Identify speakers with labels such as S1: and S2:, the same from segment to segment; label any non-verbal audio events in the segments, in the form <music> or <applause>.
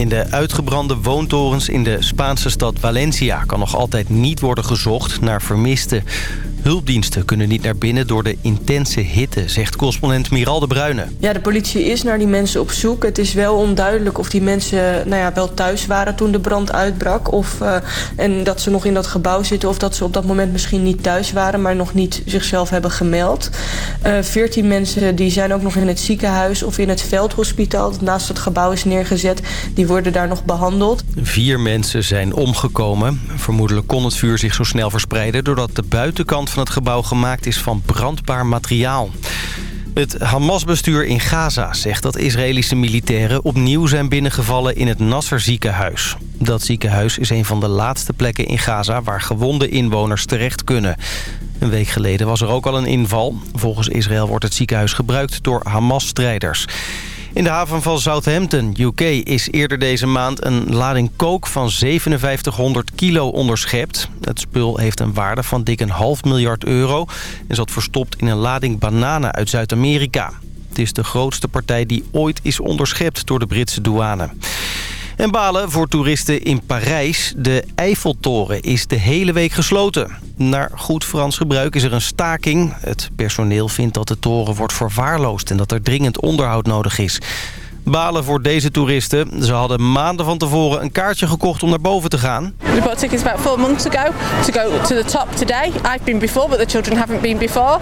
S1: In de uitgebrande woontorens in de Spaanse stad Valencia... kan nog altijd niet worden gezocht naar vermisten. Hulpdiensten kunnen niet naar binnen door de intense hitte, zegt correspondent Miral de Bruyne.
S2: Ja, de politie is naar die mensen op zoek. Het is wel onduidelijk of die mensen nou ja, wel thuis waren toen de brand uitbrak. Of, uh, en dat ze nog in dat gebouw zitten of dat ze op dat moment misschien niet thuis waren... maar nog niet zichzelf hebben gemeld. Uh, Veertien mensen die zijn ook nog in het ziekenhuis of in het veldhospitaal... dat naast het gebouw is neergezet. Die worden daar nog behandeld.
S1: Vier mensen zijn omgekomen. Vermoedelijk kon het vuur zich zo snel verspreiden... doordat de buitenkant van het gebouw gemaakt is van brandbaar materiaal. Het Hamas-bestuur in Gaza zegt dat Israëlische militairen opnieuw zijn binnengevallen in het Nasser ziekenhuis. Dat ziekenhuis is een van de laatste plekken in Gaza waar gewonde inwoners terecht kunnen. Een week geleden was er ook al een inval. Volgens Israël wordt het ziekenhuis gebruikt door Hamas-strijders. In de haven van Southampton, UK, is eerder deze maand een lading kook van 5700 kilo onderschept. Het spul heeft een waarde van dik een half miljard euro en zat verstopt in een lading bananen uit Zuid-Amerika. Het is de grootste partij die ooit is onderschept door de Britse douane. En balen voor toeristen in Parijs. De Eiffeltoren is de hele week gesloten. Naar goed Frans gebruik is er een staking. Het personeel vindt dat de toren wordt verwaarloosd... en dat er dringend onderhoud nodig is. Balen voor deze toeristen. Ze hadden maanden van tevoren een kaartje gekocht om naar boven te gaan.
S3: We bought tickets about four months ago to go to the top today. I've been before, but the children haven't been before.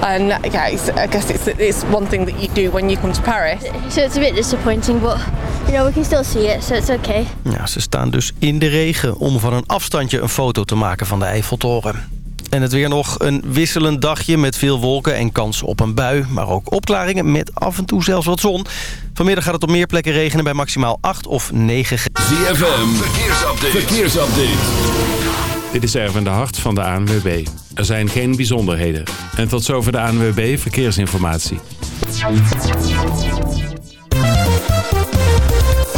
S3: And yeah, I guess it's, it's one thing that you do when you come to Paris.
S4: So it's a bit disappointing, but you know we can still see it, so it's okay.
S1: Ja, ze staan dus in de regen om van een afstandje een foto te maken van de Eiffeltoren. En het weer nog een wisselend dagje met veel wolken en kans op een bui. Maar ook opklaringen met af en toe zelfs wat zon. Vanmiddag gaat het op meer plekken regenen bij maximaal 8 of 9
S5: ZFM, verkeersupdate. verkeersupdate.
S6: Dit is Erwin de Hart van de ANWB. Er zijn geen bijzonderheden. En tot zover de ANWB Verkeersinformatie.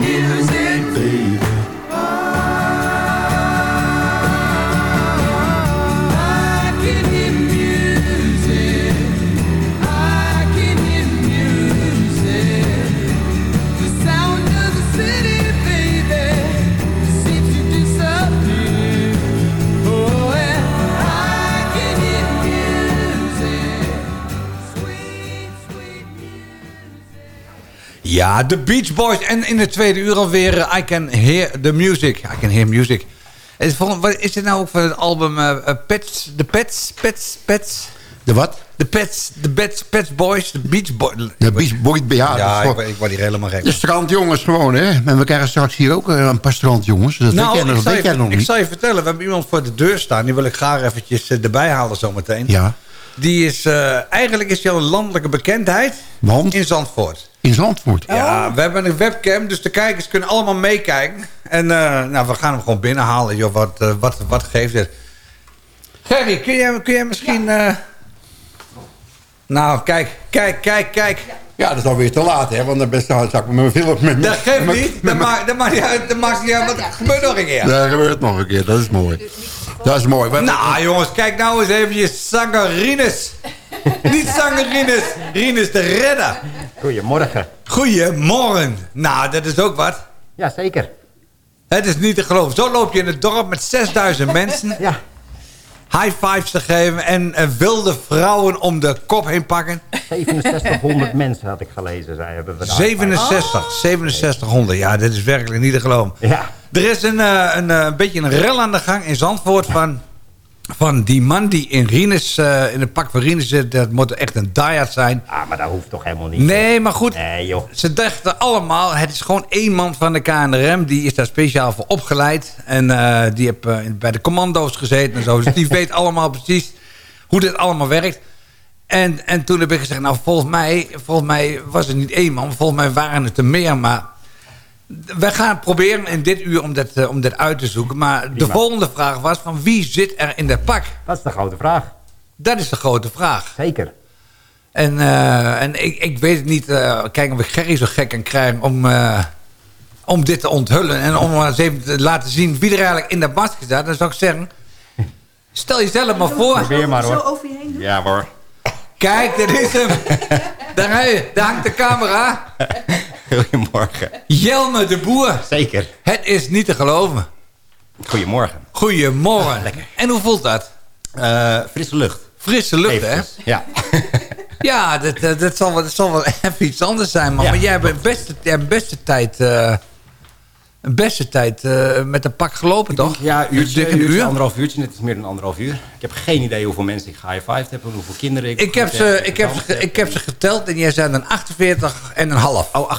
S7: Music, baby.
S8: Ja, de Beach Boys. En in de tweede uur alweer eh, I Can Hear the Music. I Can Hear Music. Is, wat is dit nou ook van het album eh, Pets? De Pets? Pets? Pets?
S9: De wat?
S8: De Pets, de Pets, Pets Boys, de Beach Boys.
S9: De Beach Boys, ja.
S8: Ja, ik, ik word hier helemaal gek.
S9: de strandjongens gewoon, hè. En we krijgen straks hier ook een paar strandjongens. Dat
S8: nou,
S9: weet jij,
S8: ik,
S9: nog, weet jij nog
S8: ik
S9: niet.
S8: zal je vertellen, we hebben iemand voor de deur staan. Die wil ik graag eventjes erbij halen zometeen.
S9: Ja.
S8: Die is, eigenlijk is hij al een landelijke bekendheid
S9: Want?
S8: in Zandvoort.
S9: In Zandvoort.
S8: Ja, we hebben een webcam, dus de kijkers kunnen allemaal meekijken. En eh, nou, we gaan hem gewoon binnenhalen. Joh, wat, eh, wat, wat geeft het? Gerry, kun jij, kun jij misschien... eh, Nou, kijk, kijk, kijk, kijk.
S9: Ja, dat is alweer te laat, hè. Want dan zou ik met mijn film... Met,
S8: Dat geeft
S9: met-
S8: niet. Dat maakt, dat maakt niet uit. Dat maakt niet uit. Wat gebeurt nog een keer.
S9: Dat gebeurt nog een keer, dat is mooi. Dat is mooi.
S8: Nou jongens, kijk nou eens eventjes Sangerines. <laughs> Niet Sangerines, Rines de redder.
S10: Goedemorgen.
S8: Goedemorgen. Nou, dat is ook wat.
S10: Ja, zeker.
S8: Het is niet te geloven. Zo loop je in het dorp met 6000 mensen.
S10: Ja.
S8: High fives te geven en eh, wilde vrouwen om de kop heen pakken.
S10: 6700 <laughs> mensen had ik gelezen, zij hebben we daar.
S8: 67, 6700. Ja, dit is werkelijk niet te geloven.
S10: Ja.
S8: Er is een, eh, een, eh, een beetje een rel aan de gang in Zandvoort van, van die man die in Rines, eh, in het pak van Rines zit. Dat moet echt een diehard zijn.
S10: Ah, maar dat hoeft toch helemaal niet.
S8: Nee, maar goed.
S10: Nee, joh.
S8: Ze dachten allemaal, het is gewoon één man van de KNRM. Die is daar speciaal voor opgeleid. En eh, die heeft eh, bij de commando's gezeten en zo. Dus die <laughs> weet allemaal precies hoe dit allemaal werkt. En, en toen heb ik gezegd, nou volgens mij, volgens mij was het niet één man. Volgens mij waren het er meer, maar... We gaan proberen in dit uur om dat, eh, om dat uit te zoeken. Maar de volgende vraag was van wie zit er in dat pak?
S10: Dat is de grote vraag.
S8: Dat is de grote vraag.
S10: Zeker.
S8: En, eh, en ik, ik weet het niet. eh kijk of ik Gerry zo gek kan krijgen om, eh, om dit te onthullen. En om eens even te laten zien wie er eigenlijk in dat masker staat. Dan zou ik zeggen, stel jezelf maar voor.
S10: Probeer maar hoor.
S2: over je heen doen?
S10: Ja hoor.
S8: Kijk, dat is hem. Daar, daar hangt de camera.
S10: Goedemorgen.
S8: Jelme de Boer.
S10: Zeker.
S8: Het is niet te geloven.
S10: Goedemorgen.
S8: Goedemorgen. En hoe voelt dat?
S10: Eh, frisse lucht.
S8: Frisse lucht, hè?
S10: Ja. <laughs>
S8: Ja, dat, dat, dat, zal wel, dat zal wel <laughs> even iets anders zijn, man.
S10: Ja.
S8: Maar jij hebt een beste, beste tijd... eh, een beste tijd eh, met een pak gelopen, toch?
S10: Ja, uurtje,
S8: Dik een
S10: uurtje,
S8: uur?
S10: anderhalf uurtje. Het is meer dan anderhalf uur. Ik heb geen idee hoeveel mensen ik gehighfived heb en hoeveel kinderen ik...
S8: Ik heb, ze, ik, heb ze, ik heb ze geteld en jij zei dan 48 en een half.
S10: Oh, 48,5.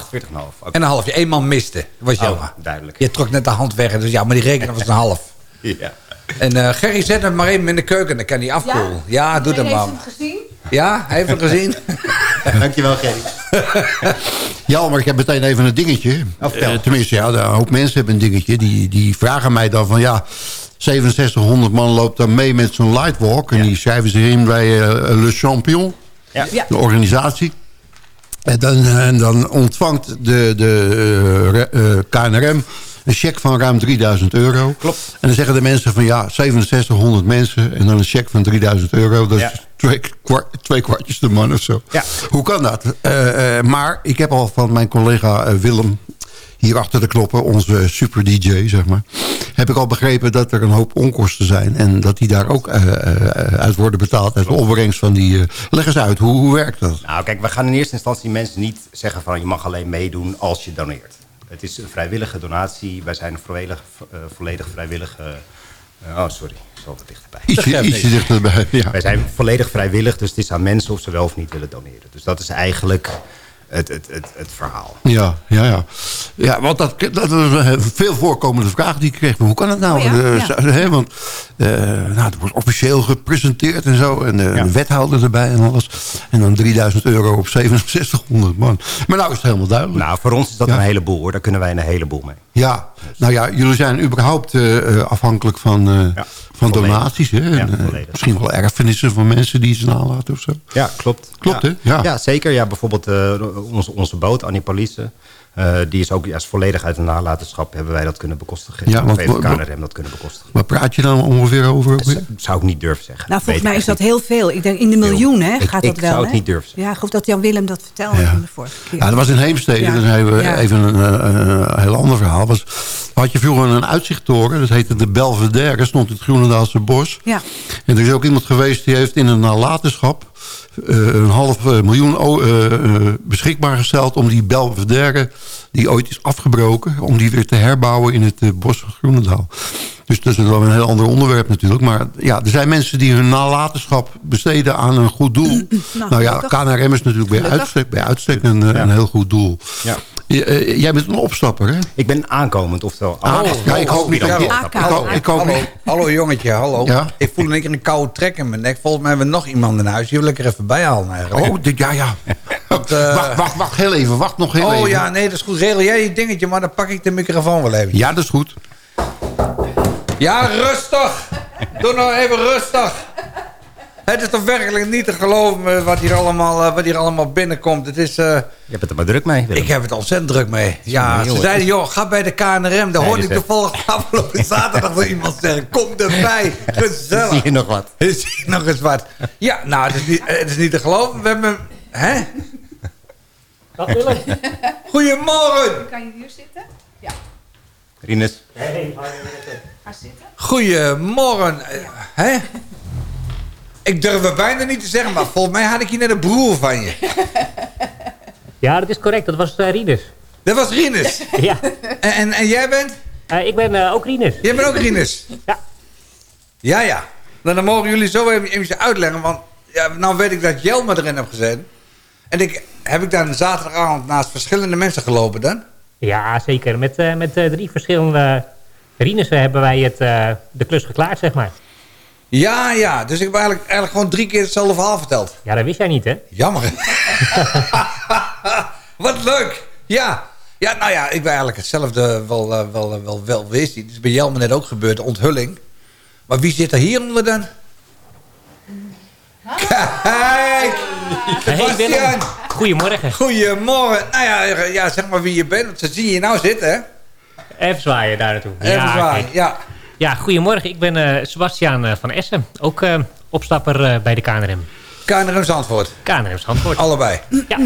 S10: Oké.
S8: En een half. Je één man miste. Dat was
S10: Oh,
S8: jammer.
S10: duidelijk.
S8: Je trok net de hand weg. Dus ja, maar die rekening was een half. <laughs>
S10: Ja.
S8: En eh, Gerry zet hem maar even in de keuken. Dan kan hij afkoelen. Ja, doe dat maar.
S2: gezien?
S8: Ja, hij heeft hem gezien. <laughs> <laughs>
S10: Dankjewel, Gerry. <laughs>
S9: Ja, maar ik heb meteen even een dingetje. Eh, tenminste, ja, een hoop mensen hebben een dingetje. Die, die vragen mij dan van, ja... 6700 man loopt dan mee met zo'n lightwalk. En die schrijven zich in bij eh, Le Champion.
S10: Ja.
S9: De organisatie. En dan, eh, en dan ontvangt de, de KNRM een cheque van ruim 3000 euro.
S10: Klopt.
S9: En dan zeggen de mensen van ja, 6700 mensen en dan een cheque van 3000 euro. Dat
S10: Ja.
S9: is twee, kwart, twee kwartjes de man of zo.
S10: Ja.
S9: Hoe kan dat? Eh, eh, maar ik heb al van mijn collega eh, Willem hier achter de knoppen, onze super DJ, zeg maar... heb ik al begrepen dat er een hoop onkosten zijn... en dat die daar ook uit worden betaald... uit de opbrengst van die... eh, leg eens uit, hoe, hoe werkt dat?
S10: Nou, kijk, we gaan in eerste instantie mensen niet zeggen van... je mag alleen meedoen als je doneert. Het is een vrijwillige donatie. Wij zijn een volledig, eh, volledig vrijwillige... eh, oh, sorry. Zo wat dichterbij.
S9: Ietsje, ietsje dichterbij, ja.
S10: Wij zijn volledig vrijwillig, dus het is aan mensen of ze wel of niet willen doneren. Dus dat is eigenlijk het, het, het, het verhaal.
S9: Ja, ja, ja. Ja, want dat, dat is een veel voorkomende vraag die ik kreeg. Maar hoe kan het nou?
S10: Oh ja,
S9: Eh,
S10: ja.
S9: want eh, nou, het wordt officieel gepresenteerd en zo. En eh,
S10: Ja.
S9: de wethouder erbij en alles. En dan 3000 euro op 6700 man. Maar nou is het helemaal duidelijk.
S10: Nou, voor ons is dat
S9: Ja.
S10: een heleboel hoor. Daar kunnen wij een heleboel mee.
S9: Ja, nou ja, jullie zijn überhaupt eh, eh, afhankelijk van, eh, Van donaties, hè?
S10: Ja,
S9: En, eh, misschien wel erfenissen van mensen die ze nalaten of zo.
S10: Ja, klopt.
S9: Klopt,
S10: ja.
S9: hè? Ja.
S10: Ja, zeker. Ja, bijvoorbeeld eh, onze, onze boot, Annie Police, eh, die is ook juist volledig uit de nalatenschap hebben wij dat kunnen bekostigen.
S9: Ja, want-
S10: heeft KNRM dat kunnen bekostigen.
S9: Waar praat je dan ongeveer over?
S10: Dat zou ik niet durven zeggen.
S11: Nou, volgens mij
S10: ik
S11: is dat heel veel. Ik denk in de miljoenen hè,
S10: Ik-
S11: gaat
S10: ik
S11: dat wel.
S10: zou het niet durven
S11: Ja, ik geloof dat Jan Willem dat vertelde
S9: Ja.
S11: van de vorige keer.
S9: Ja, dat was in Heemstede.
S11: Ja.
S9: Dat is even,
S11: Ja.
S9: even een, eh, een heel ander verhaal. Was, had je vroeger een uitzichttoren. Dat heette de Belvedere. Stond in het Groenendaalse bos.
S11: Ja.
S9: En er is ook iemand geweest die heeft in een nalatenschap... eh, een half eh, miljoen o- eh, eh, beschikbaar gesteld... om die Belvedere, die ooit is afgebroken... om die weer te herbouwen in het bos van Groenendaal. Dus dat is wel een heel ander onderwerp natuurlijk. Maar ja, er zijn mensen die hun nalatenschap besteden aan een goed doel. nou ja,
S10: gelukkig.
S9: KNRM is natuurlijk bij uitstek, bij uitstek een, een heel goed doel.
S10: Ja.
S9: Eh, jij bent een opstapper, hè?
S10: Ik ben aankomend, oftewel...
S9: Ah, ja, ik hoop niet ik hoop- niet-
S8: hallo jongetje, hallo.
S9: Ja?
S8: Ik voel een keer een koude trek in mijn nek. Volgens mij hebben we nog iemand in huis. Die wil ik er even bij halen eigenlijk.
S9: Oh, dit- ja, ja.
S8: Want, eh,
S9: Wacht, wacht, wacht heel even. Wacht nog heel
S8: oh
S9: even.
S8: ja, nee, dat is goed. Regel jij je dingetje, maar dan pak ik de microfoon wel even.
S9: Ja, dat is goed.
S8: Ja, rustig. Doe nou even rustig. Het is toch werkelijk niet te geloven eh, wat hier allemaal, eh, wat hier allemaal binnenkomt. Het is... eh,
S10: Je hebt het er maar druk mee. Willem.
S8: ik heb het ontzettend druk mee. Ja, ze zeiden, joh, ga bij de KNRM. Daar hoorde ik toevallig <laughs> afgelopen zaterdag door iemand zeggen. Kom erbij. <laughs> Gezellig.
S10: Zie je nog wat? <laughs>
S8: Is hier nog eens wat? Ja, nou, het is niet, het is niet te geloven. We hebben... Hè?
S12: Wat Willem?
S8: Goedemorgen.
S11: Kan je hier zitten? Ja.
S10: Rinus.
S12: Nee,
S11: Ga zitten.
S8: Goedemorgen. Eh, Hè? Ik durf het bijna niet te zeggen, maar volgens mij had ik hier net een broer van je. <laughs>
S12: Ja, dat is correct. Dat was uh, Rinus.
S8: Dat was Rinus? <laughs>
S12: ja.
S8: En, en, en jij bent?
S12: Uh, ik ben uh, ook Rinus.
S8: Jij bent ook Rinus?
S12: Ja.
S8: Ja, ja. Nou, dan mogen jullie zo even, even uitleggen, want ja, nou weet ik dat Jelmer erin hebt gezeten. En ik, heb ik dan zaterdagavond naast verschillende mensen gelopen dan?
S12: Ja, zeker. Met, met drie verschillende Rinussen hebben wij het, de klus geklaard, zeg maar.
S8: Ja, ja. Dus ik heb eigenlijk, eigenlijk gewoon drie keer hetzelfde verhaal verteld.
S12: Ja, dat wist jij niet, hè?
S8: Jammer. <laughs> Wat leuk. Ja. Ja, nou ja, ik ben eigenlijk hetzelfde wel, wel, wel, wel, wel wist. Het is bij Jelmer net ook gebeurd, de onthulling. Maar wie zit er hieronder dan? Kijk! <laughs>
S12: Hey, Willem. Goedemorgen.
S8: Goedemorgen. Nou ja, ja, zeg maar wie je bent. Want ze zien je nou zitten, hè?
S12: Even zwaaien daar naartoe.
S8: Even
S12: ja,
S8: zwaaien,
S12: kijk.
S8: ja.
S12: Ja, goedemorgen. Ik ben uh, Sebastiaan uh, van Essen. Ook uh, opstapper uh, bij de KNRM.
S8: KNRM Zandvoort?
S12: KNRM Zandvoort.
S8: Allebei?
S12: Ja.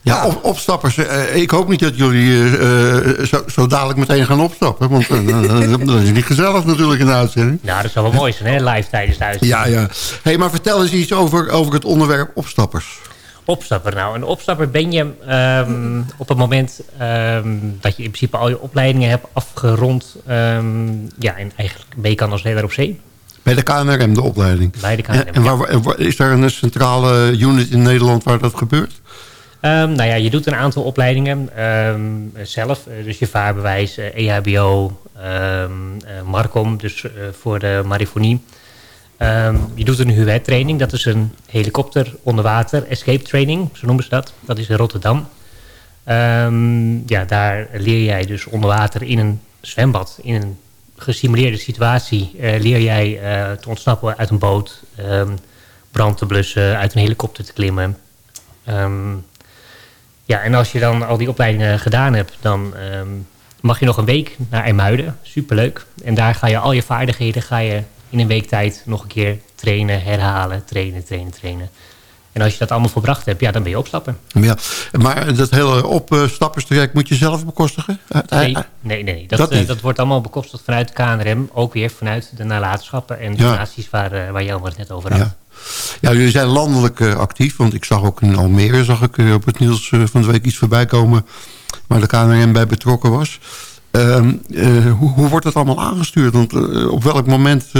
S9: Ja, op, opstappers. Uh, ik hoop niet dat jullie uh, zo, zo, dadelijk meteen gaan opstappen. Want uh, dat is niet gezellig natuurlijk in de uitzending.
S12: Nou, dat zou wel mooi zijn, hè? Live tijdens de uitzending.
S9: Ja, ja. Hey, maar vertel eens iets over, over het onderwerp opstappers.
S12: Opstapper nou. Een opstapper ben je um, op het moment um, dat je in principe al je opleidingen hebt afgerond. Um, ja, en eigenlijk ben je kan als redder op zee.
S9: Bij de KNRM, de opleiding.
S12: Bij de KNRM,
S9: En, en waar, is er een centrale unit in Nederland waar dat gebeurt?
S12: Nou ja, je doet een aantal opleidingen zelf. Dus je vaarbewijs, EHBO, um, uh, Marcom, dus uh, voor de marifonie. Je doet een huwet-training. Dat is een helikopter onder water escape training, zo noemen ze dat. Dat is in Rotterdam. ja, daar leer jij dus onder water in een zwembad, in een gesimuleerde situatie, uh, leer jij te ontsnappen uit een boot, brand te blussen, uit een helikopter te klimmen. Ja, en als je dan al die opleidingen gedaan hebt, dan mag je nog een week naar IJmuiden. Superleuk. En daar ga je al je vaardigheden ga je in een week tijd nog een keer trainen, herhalen, trainen, trainen, trainen. En als je dat allemaal volbracht hebt, ja, dan ben je opstappen.
S9: Ja, maar dat hele opstapperstraject moet je zelf bekostigen?
S12: Nee, nee, nee. Dat, dat, uh, dat, wordt allemaal bekostigd vanuit de KNRM. Ook weer vanuit de nalatenschappen en de
S9: ja.
S12: naties waar, uh, waar Jelmer het net over had.
S9: Ja. Ja, jullie zijn landelijk uh, actief. Want ik zag ook in Almere zag ik, op het nieuws van de week iets voorbij komen... waar de KNRM bij betrokken was. Ehm, hoe, hoe, wordt dat allemaal aangestuurd? Want op welk moment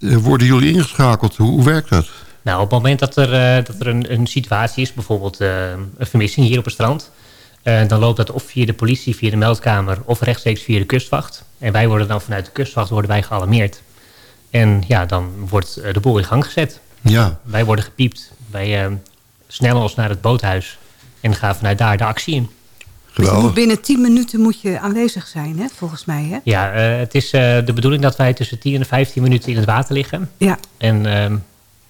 S9: worden jullie ingeschakeld? Hoe, hoe, werkt dat?
S12: Nou, op het moment dat er, dat er een, een situatie is... bijvoorbeeld een vermissing hier op het strand... dan loopt dat of via de politie, via de meldkamer... of rechtstreeks via de kustwacht. En wij worden dan vanuit de kustwacht worden wij gealarmeerd. En ja, dan wordt de boel in gang gezet.
S9: Ja.
S12: Wij worden gepiept. Wij uh, snellen ons naar het boothuis. En gaan vanuit daar de actie in.
S11: Dus je
S9: Geweldig.
S11: moet binnen 10 minuten moet je aanwezig zijn, hè, volgens mij. Hè?
S12: Ja, eh, het is eh, de bedoeling dat wij tussen 10 en 15 minuten in het water liggen.
S11: Ja.
S12: En ehm,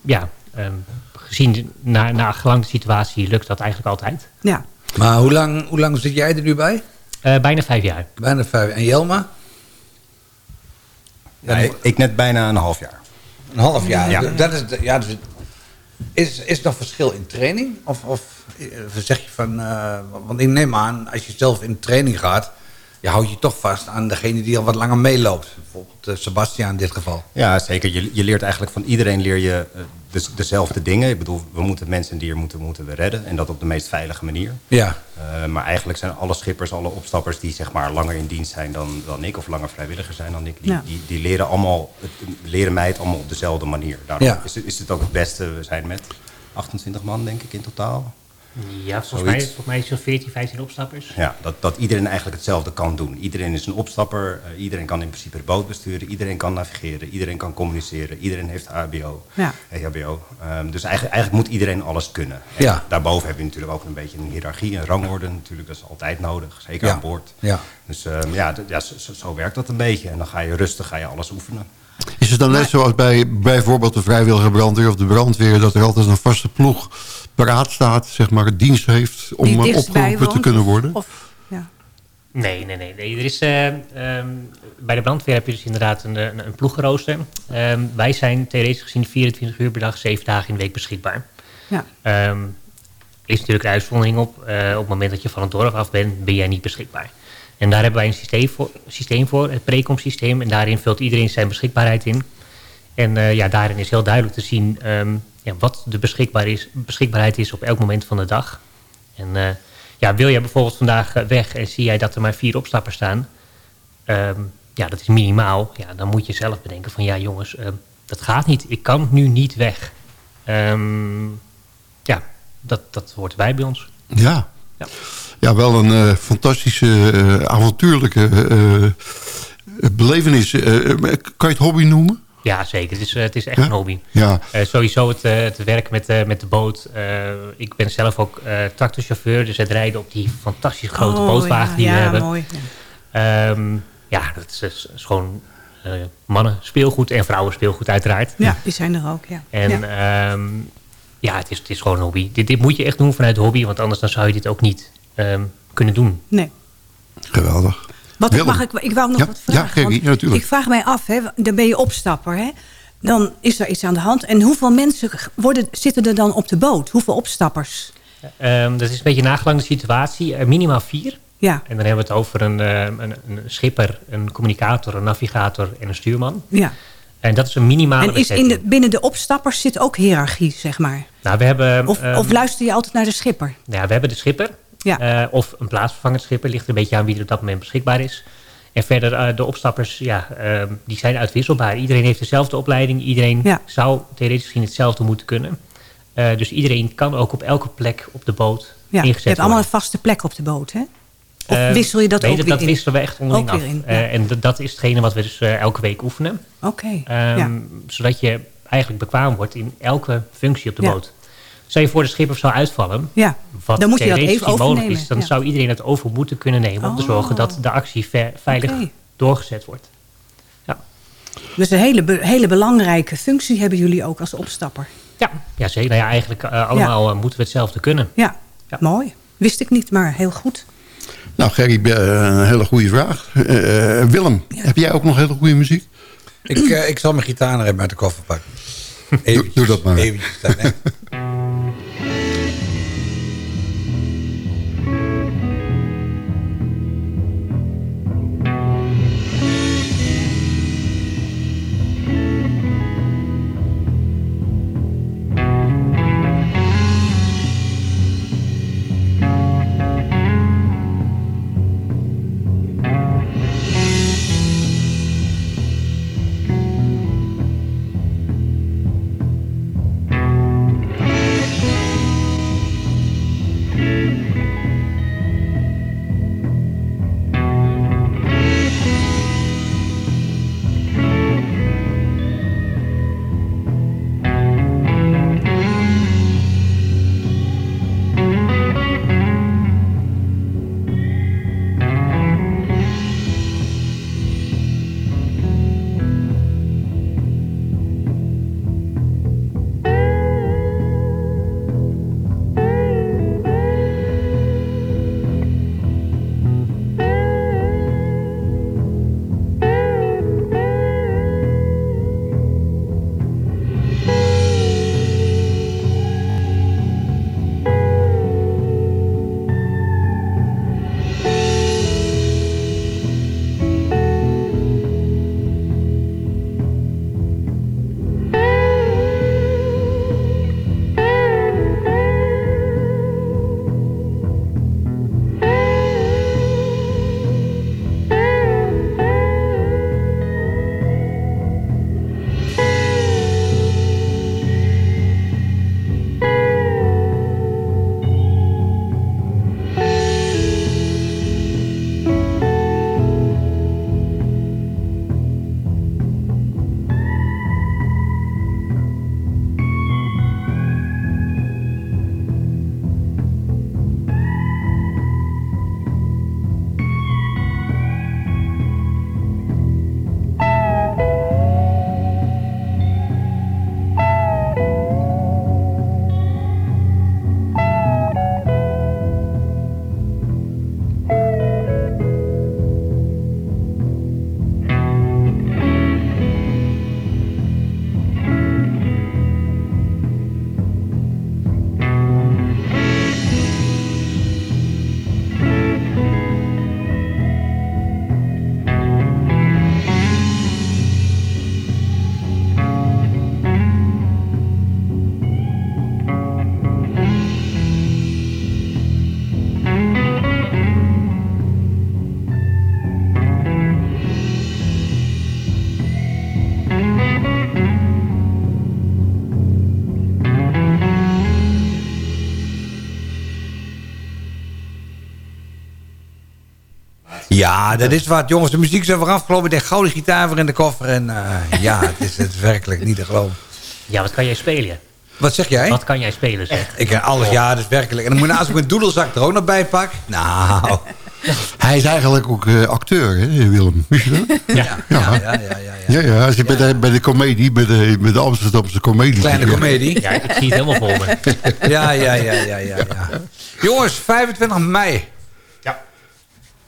S12: ja, ehm, gezien de- na, na gelang de situatie lukt dat eigenlijk altijd.
S11: Ja.
S8: Maar hoe lang, hoe lang zit jij er nu bij?
S12: Eh, bijna vijf jaar.
S8: Bijna vijf. En Jelma?
S10: Ja, ik, ik net bijna een half jaar.
S8: Een half jaar.
S10: Ja.
S8: Dat is, ja, dus, is, is er nog verschil in training? Of, of eh, zeg je van... eh, want ik neem aan, als je zelf in training gaat... je houdt je toch vast aan degene die al wat langer meeloopt. Bijvoorbeeld eh, Sebastian in dit geval.
S10: Ja, zeker. Je, je leert eigenlijk van iedereen leer je eh, de, dezelfde dingen. Ik bedoel, we moeten mensen en dieren moeten, moeten we redden. En dat op de meest veilige manier.
S8: Ja.
S10: Eh, maar eigenlijk zijn alle schippers, alle opstappers die zeg maar langer in dienst zijn dan, dan ik, of langer vrijwilliger zijn dan ik, die,
S11: Ja.
S10: die, die leren allemaal, het, leren mij het allemaal op dezelfde manier. Daarom
S8: Ja.
S10: is, het, is het ook het beste. We zijn met 28 man, denk ik, in totaal.
S12: Ja, volgens
S10: Zoiets.
S12: mij, volgens mij is het zo'n 14, 15 opstappers.
S10: Ja, dat, dat iedereen eigenlijk hetzelfde kan doen. Iedereen is een opstapper, eh, iedereen kan in principe de boot besturen, iedereen kan navigeren, iedereen kan communiceren, iedereen heeft HBO,
S11: Ja.
S10: EHBO. Ehm, dus eigenlijk, eigenlijk moet iedereen alles kunnen. En
S8: Ja.
S10: Daarboven heb je natuurlijk ook een beetje een hiërarchie, een rangorde natuurlijk, dat is altijd nodig, zeker
S8: Ja.
S10: aan boord.
S8: Ja.
S10: Dus ehm, ja, ja zo werkt dat een beetje. En dan ga je rustig ga je alles oefenen.
S9: Is het dan net zoals bij bijvoorbeeld de vrijwillige brandweer of de brandweer... dat er altijd een vaste ploeg paraat staat, zeg maar, dienst heeft... om eh, opgeroepen te kunnen worden?
S11: Of, ja.
S12: Nee, nee, nee. nee. Er is, eh, ehm, bij de brandweer heb je dus inderdaad een, een, een ploegenrooster. Ehm, wij zijn theoretisch gezien 24 uur per dag, 7 dagen in de week beschikbaar.
S11: Ja.
S12: Ehm, is natuurlijk een uitzondering op. Eh, op het moment dat je van het dorp af bent, ben jij niet beschikbaar. En daar hebben wij een systeem voor, systeem voor het precom systeem. En daarin vult iedereen zijn beschikbaarheid in. En eh, ja, daarin is heel duidelijk te zien ehm, ja, wat de beschikbaar is, beschikbaarheid is op elk moment van de dag. En eh, ja, wil jij bijvoorbeeld vandaag eh, weg en zie jij dat er maar vier opstappers staan, ehm, ja, dat is minimaal. Ja, dan moet je zelf bedenken van ja jongens, ehm, dat gaat niet. Ik kan nu niet weg. Ehm, ja, dat, dat hoort erbij bij ons.
S9: Ja.
S12: Ja.
S9: Ja, wel een eh, fantastische, eh, avontuurlijke eh, eh, belevenis. Eh, eh, kan je het hobby noemen?
S12: Ja, zeker. Het is, eh, het is echt
S9: Ja?
S12: een hobby.
S9: Ja.
S12: Eh, sowieso het, eh, het werk met, eh, met de boot. Eh, ik ben zelf ook eh tractorchauffeur, dus het rijden op die fantastisch grote
S11: Oh,
S12: bootwagen
S11: ja,
S12: die we
S11: ja,
S12: hebben.
S11: mooi.
S12: Ehm, ja, dat is, is- is gewoon eh, mannen speelgoed en vrouwen speelgoed uiteraard.
S11: Ja, die zijn er ook, ja.
S12: En
S11: ja.
S12: ja, ja het, is, het is gewoon een hobby. Dit, dit moet je echt doen vanuit de hobby, want anders dan zou je dit ook niet ehm, kunnen doen.
S11: Nee.
S9: Geweldig.
S11: Wat,
S9: Willem.
S11: mag ik, ik wou nog
S9: Ja,
S11: wat vragen.
S9: Ja, natuurlijk.
S11: Ik vraag mij af, hè, dan ben je opstapper. Hè? Dan is er iets aan de hand. En hoeveel mensen worden, zitten er dan op de boot? Hoeveel opstappers?
S12: Ehm, dat is een beetje nagelang de situatie. Eh, minimaal vier.
S11: Ja,
S12: En dan hebben we het over een, eh, een, een schipper, een communicator, een navigator en een stuurman.
S11: ja.
S12: En dat is een minimale
S11: En is in de, binnen de opstappers zit ook hiërarchie, zeg maar?
S12: Nou, we hebben,
S11: Of,
S12: ehm,
S11: of luister je altijd naar de schipper?
S12: Ja, we hebben de schipper.
S11: Ja.
S12: Eh, of een plaatsvervangend schipper. Ligt er een beetje aan wie er op dat moment beschikbaar is. En verder, eh, de opstappers, ja, ehm, die zijn uitwisselbaar. Iedereen heeft dezelfde opleiding. Iedereen
S11: Ja.
S12: zou theoretisch gezien hetzelfde moeten kunnen. Eh, dus iedereen kan ook op elke plek op de boot
S11: Ja, je
S12: ingezet
S11: hebt allemaal
S12: worden.
S11: een vaste plek op de boot, hè? Of
S12: Eh,
S11: wissel je dat ook
S12: dat,
S11: weer
S12: dat
S11: in?
S12: wisselen we echt onderling af.
S11: in,
S12: en dat- is hetgene wat we dus elke week oefenen.
S11: Oké,
S12: Ehm,
S11: ja.
S12: Zodat je eigenlijk bekwaam wordt in elke functie op de
S11: Ja.
S12: boot. Stel je voor de schipper zou uitvallen.
S11: Ja,
S12: Wat
S11: dan moet je dat even
S12: mogelijk
S11: overnemen.
S12: is. Dan
S11: ja.
S12: zou iedereen het over moeten kunnen nemen. Om te
S11: Oh.
S12: zorgen dat de actie ve- veilig doorgezet wordt.
S11: Dus een hele, be- hele belangrijke functie hebben jullie ook als opstapper.
S12: Ja, ja zeker. Nou ja, eigenlijk eh, allemaal eh, moeten we hetzelfde kunnen.
S11: Ja,
S12: Ja.
S11: mooi. Wist ik niet, maar heel goed.
S9: Nou, Gerry, eh, een hele goede vraag. Willem, heb jij ook nog hele goede muziek?
S8: Ik, ik zal mijn gitaar nog even uit de koffer pakken.
S9: Doe, doe dat maar.
S8: Eventjes dan, Ja, dat is wat. Jongens, de muziek is er weer afgelopen. Ik heb gouden gitaar weer in de koffer. En eh, <laughs> ja, het is, het is werkelijk niet te geloven.
S12: Ja, wat kan jij spelen?
S8: Wat zeg jij?
S12: Wat kan jij spelen, zeg?
S8: Ik heb alles, ja, dat is werkelijk. En dan moet je naast ik mijn doedelzak er ook nog bij pak. Nou, <laughs>
S9: Hij is eigenlijk ook eh, acteur, hè, Willem? Wist je dat?
S12: Ja.
S9: Ja,
S8: ja, ja, ja.
S9: ja, ja, als je bij de, bij de comedie, bij de, bij de Amsterdamse comedie.
S8: Kleine comedie.
S12: Ja, ik zie het helemaal voor me.
S8: Ja, ja, ja, ja, ja, ja. <laughs> Jongens, 25 mei.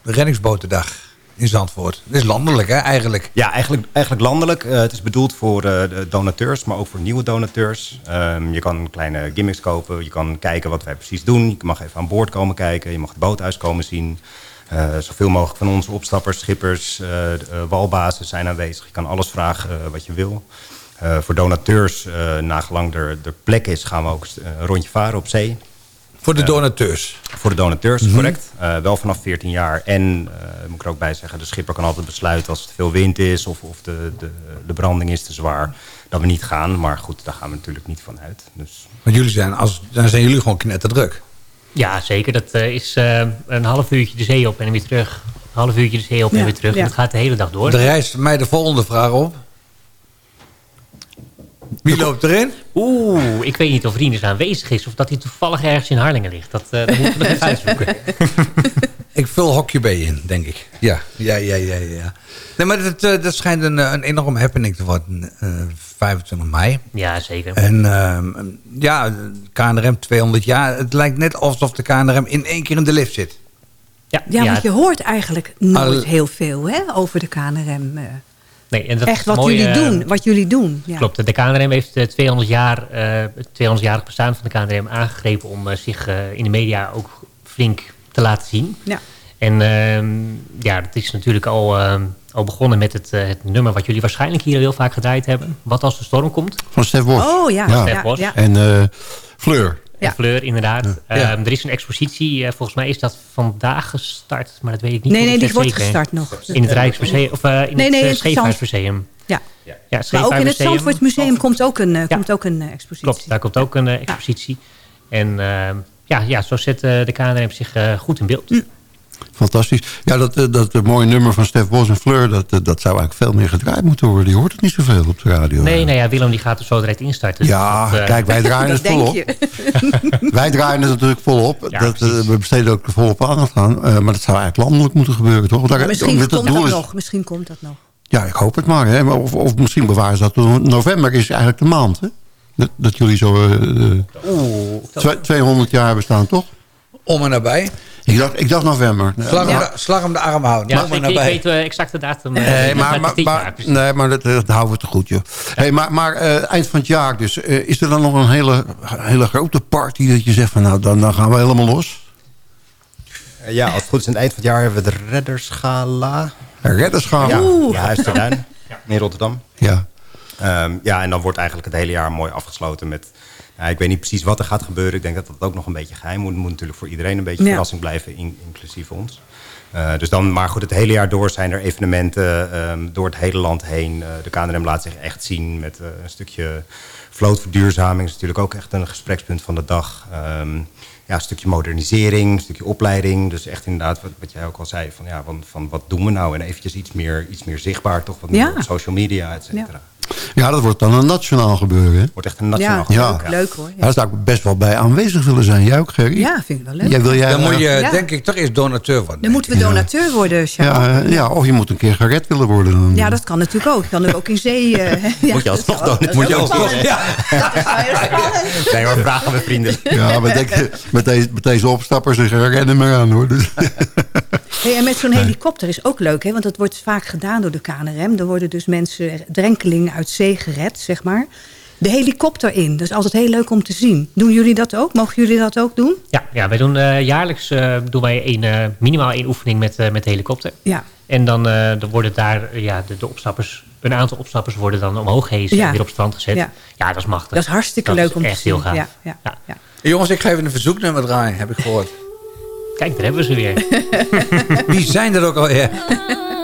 S8: De reddingsbotendag in Zandvoort. Dat is landelijk, hè, eigenlijk.
S10: Ja, eigenlijk, eigenlijk landelijk. Eh, het is bedoeld voor eh, donateurs, maar ook voor nieuwe donateurs. Ehm, je kan kleine gimmicks kopen. Je kan kijken wat wij precies doen. Je mag even aan boord komen kijken. Je mag het boothuis komen zien. Eh, zoveel mogelijk van onze opstappers, schippers, walbazen zijn aanwezig. Je kan alles vragen wat je wil. Voor donateurs, uh, nagelang er, er plek is, gaan we ook een rondje varen op zee.
S8: Voor de donateurs?
S10: Voor de donateurs,
S8: Mhm.
S10: correct. Uh, wel vanaf 14 jaar. En, uh, moet ik er ook bij zeggen, de schipper kan altijd besluiten... als te veel wind is of, of de, de, de branding is te zwaar... dat we niet gaan. Maar goed, daar gaan we natuurlijk niet van uit. Dus...
S8: Want jullie zijn, als, dan zijn jullie gewoon knetterdruk.
S12: Ja, zeker. Dat uh, is uh, een half uurtje de zee op en weer terug. Een half uurtje de zee op en weer terug.
S8: ja.
S12: En dat gaat de hele dag door.
S8: Er rijst mij de volgende vraag op. Wie loopt erin?
S12: Oeh, ik weet niet of Rinus aanwezig is... of dat hij toevallig ergens in Harlingen ligt. Dat, uh, dat moeten we nog even uitzoeken. <laughs>
S8: Ik vul hokje B in, denk ik. Ja, ja, ja, ja. ja. Nee, maar dat, uh, dat schijnt een, een enorm happening te worden. Uh, 25 mei.
S12: Ja, zeker.
S8: En uh, ja, KNRM 200 jaar. Het lijkt net alsof de KNRM in één keer in de lift zit.
S12: Ja,
S11: Ja, want je hoort eigenlijk nooit
S8: Al-
S11: heel veel hè, over de KNRM. Eh.
S12: Nee, en dat
S11: Echt wat
S12: mooi,
S11: jullie
S12: eh,
S11: doen. Wat jullie doen. Ja.
S12: Klopt, de KNRM heeft eh, 200 jaar, eh, het 200-jarig bestaan van de KNRM aangegrepen om eh, zich eh, in de media ook flink te laten zien.
S11: Ja.
S12: En ehm, ja, dat is natuurlijk al, ehm, al begonnen met het, eh, het nummer wat jullie waarschijnlijk hier heel vaak gedraaid hebben. Wat als de storm komt?
S9: Van Stef Bos.
S11: Oh ja,
S9: Ja.
S12: Stef Bos.
S11: ja.
S9: En eh, Fleur.
S12: En Fleur, inderdaad.
S9: Ja.
S12: Ehm,
S9: Ja.
S12: er is een expositie, eh, volgens mij is dat vandaag gestart, maar dat weet ik niet.
S11: Nee, nee, die
S12: 100%
S11: wordt
S12: zeker.
S11: gestart nog.
S12: In het Rijksmuseum, of eh, in
S11: Nee,
S12: het
S11: nee, in het
S12: Scheepvaartmuseum.
S11: Ja.
S12: Ja, het
S11: Maar ook in het. Zandvoortmuseum komt ook een, komt ook een expositie.
S12: Klopt, daar komt ook een expositie. En ehm, ja, ja, zo zet de KNRM zich goed in beeld.
S9: Fantastisch. Ja, dat, eh, dat eh, mooie nummer van Stef Bos en Fleur... Dat, eh, dat zou eigenlijk veel meer gedraaid moeten worden. Je hoort het niet zoveel op de radio.
S12: Nee, nou ja, Willem die gaat er zo direct instarten.
S9: Ja,
S12: dat,
S9: kijk, wij <laughs> draaien het volop. <laughs> Wij draaien het natuurlijk volop.
S12: Ja,
S9: dat, we besteden ook volop aandacht aan. Eh, maar dat zou eigenlijk landelijk moeten gebeuren, toch? Want daar-
S11: Misschien komt dat
S9: is-
S11: nog. Misschien komt dat nog.
S9: Ja, ik hoop het maar. Hè. Of, of misschien bewaren ze dat. November is eigenlijk de maand, hè? Dat, dat jullie zo eh, eh, twa- 200 jaar bestaan, toch?
S8: Om en nabij.
S9: Ik dacht, ik dacht november.
S8: Slag, hem de, slag hem de arm houden.
S12: Ja,
S8: Om en
S12: ik, ik weet eh, exact de datum. eh,
S9: Nee, maar, maar, maar, nee, maar dat, dat houden we te goed, joh. Hey, maar maar eh, eind van het jaar dus. eh, is er dan nog een hele, hele grote party dat je zegt van... nou, dan, dan gaan we helemaal los?
S10: Uh, ja, als het goed is, aan het eind van het jaar hebben we de Reddersgala.
S9: Reddersgala?
S10: Ja,
S9: Oeh.
S10: ja Huis ter Duin in Rotterdam.
S9: Ja.
S10: Um, ja, en dan wordt eigenlijk het hele jaar mooi afgesloten met... Nou, ik weet niet precies wat er gaat gebeuren. Ik denk dat dat ook nog een beetje geheim moet. Het moet natuurlijk voor iedereen een beetje
S11: Ja.
S10: verrassing blijven, in, inclusief ons. Uh, dus dan, maar goed, het hele jaar door zijn er evenementen um, door het hele land heen. Uh, de KNRM laat zich echt zien met uh, een stukje vlootverduurzaming. is natuurlijk ook echt een gesprekspunt van de dag. Um, ja, een stukje modernisering, een stukje opleiding. Dus echt inderdaad, wat, wat jij ook al zei, van, ja, van, van wat doen we nou? En eventjes iets meer, iets meer zichtbaar, toch? Wat meer
S11: Ja.
S10: op social media, et cetera.
S11: Ja.
S9: Ja, dat wordt dan een nationaal gebeuren. hè?
S10: Wordt echt een nationaal
S11: Ja,
S10: gebeuren,
S11: leuk, leuk hoor. Ja.
S9: Daar zou ik best wel bij aanwezig willen zijn. Jij ook, Gerry?
S11: Ja, vind ik wel leuk.
S9: Jij, wil jij,
S8: Dan moet je,
S11: Ja.
S8: denk ik, toch eerst donateur worden.
S11: Dan moeten we
S9: Ja.
S11: donateur worden, Charles.
S9: ja, eh, ja, of je moet een keer gered willen worden. Dan.
S11: Ja, dat kan natuurlijk ook. Je kan ook in zee... eh, <laughs> ja,
S10: Moet je alsnog
S11: dat.
S8: Ja. <laughs>
S11: Heel spannend.
S10: Nee hoor, vragen we vrienden.
S9: Ja, maar denk, met, deze, met deze opstappers rennen maar aan, hoor. Dus, <laughs>
S11: Hey, en met zo'n helikopter is ook leuk, hè? want dat wordt vaak gedaan door de KNRM. Er worden dus mensen, drenkelingen uit zee gered, zeg maar. De helikopter in, dat is altijd heel leuk om te zien. Doen jullie dat ook? Mogen jullie dat ook doen?
S12: Ja, ja wij doen eh, jaarlijks eh, doen wij één, eh, minimaal één oefening met, eh, met de helikopter.
S11: Ja.
S12: En dan, eh, dan worden daar ja, de, de opstappers, een aantal opstappers worden dan omhoog gehezen
S11: Ja.
S12: en weer op het strand gezet.
S11: Ja.
S12: Ja, dat is machtig.
S11: Dat is hartstikke
S12: Dat
S11: leuk
S12: is
S11: om te
S12: echt
S11: zien.
S12: heel gaaf.
S11: Ja, ja,
S12: Ja.
S11: ja.
S8: Hey, jongens, ik ga even een verzoeknummer draaien, heb ik gehoord.
S12: Kijk, daar hebben we ze weer. <laughs>
S8: Wie zijn er ook alweer?
S13: Je <laughs>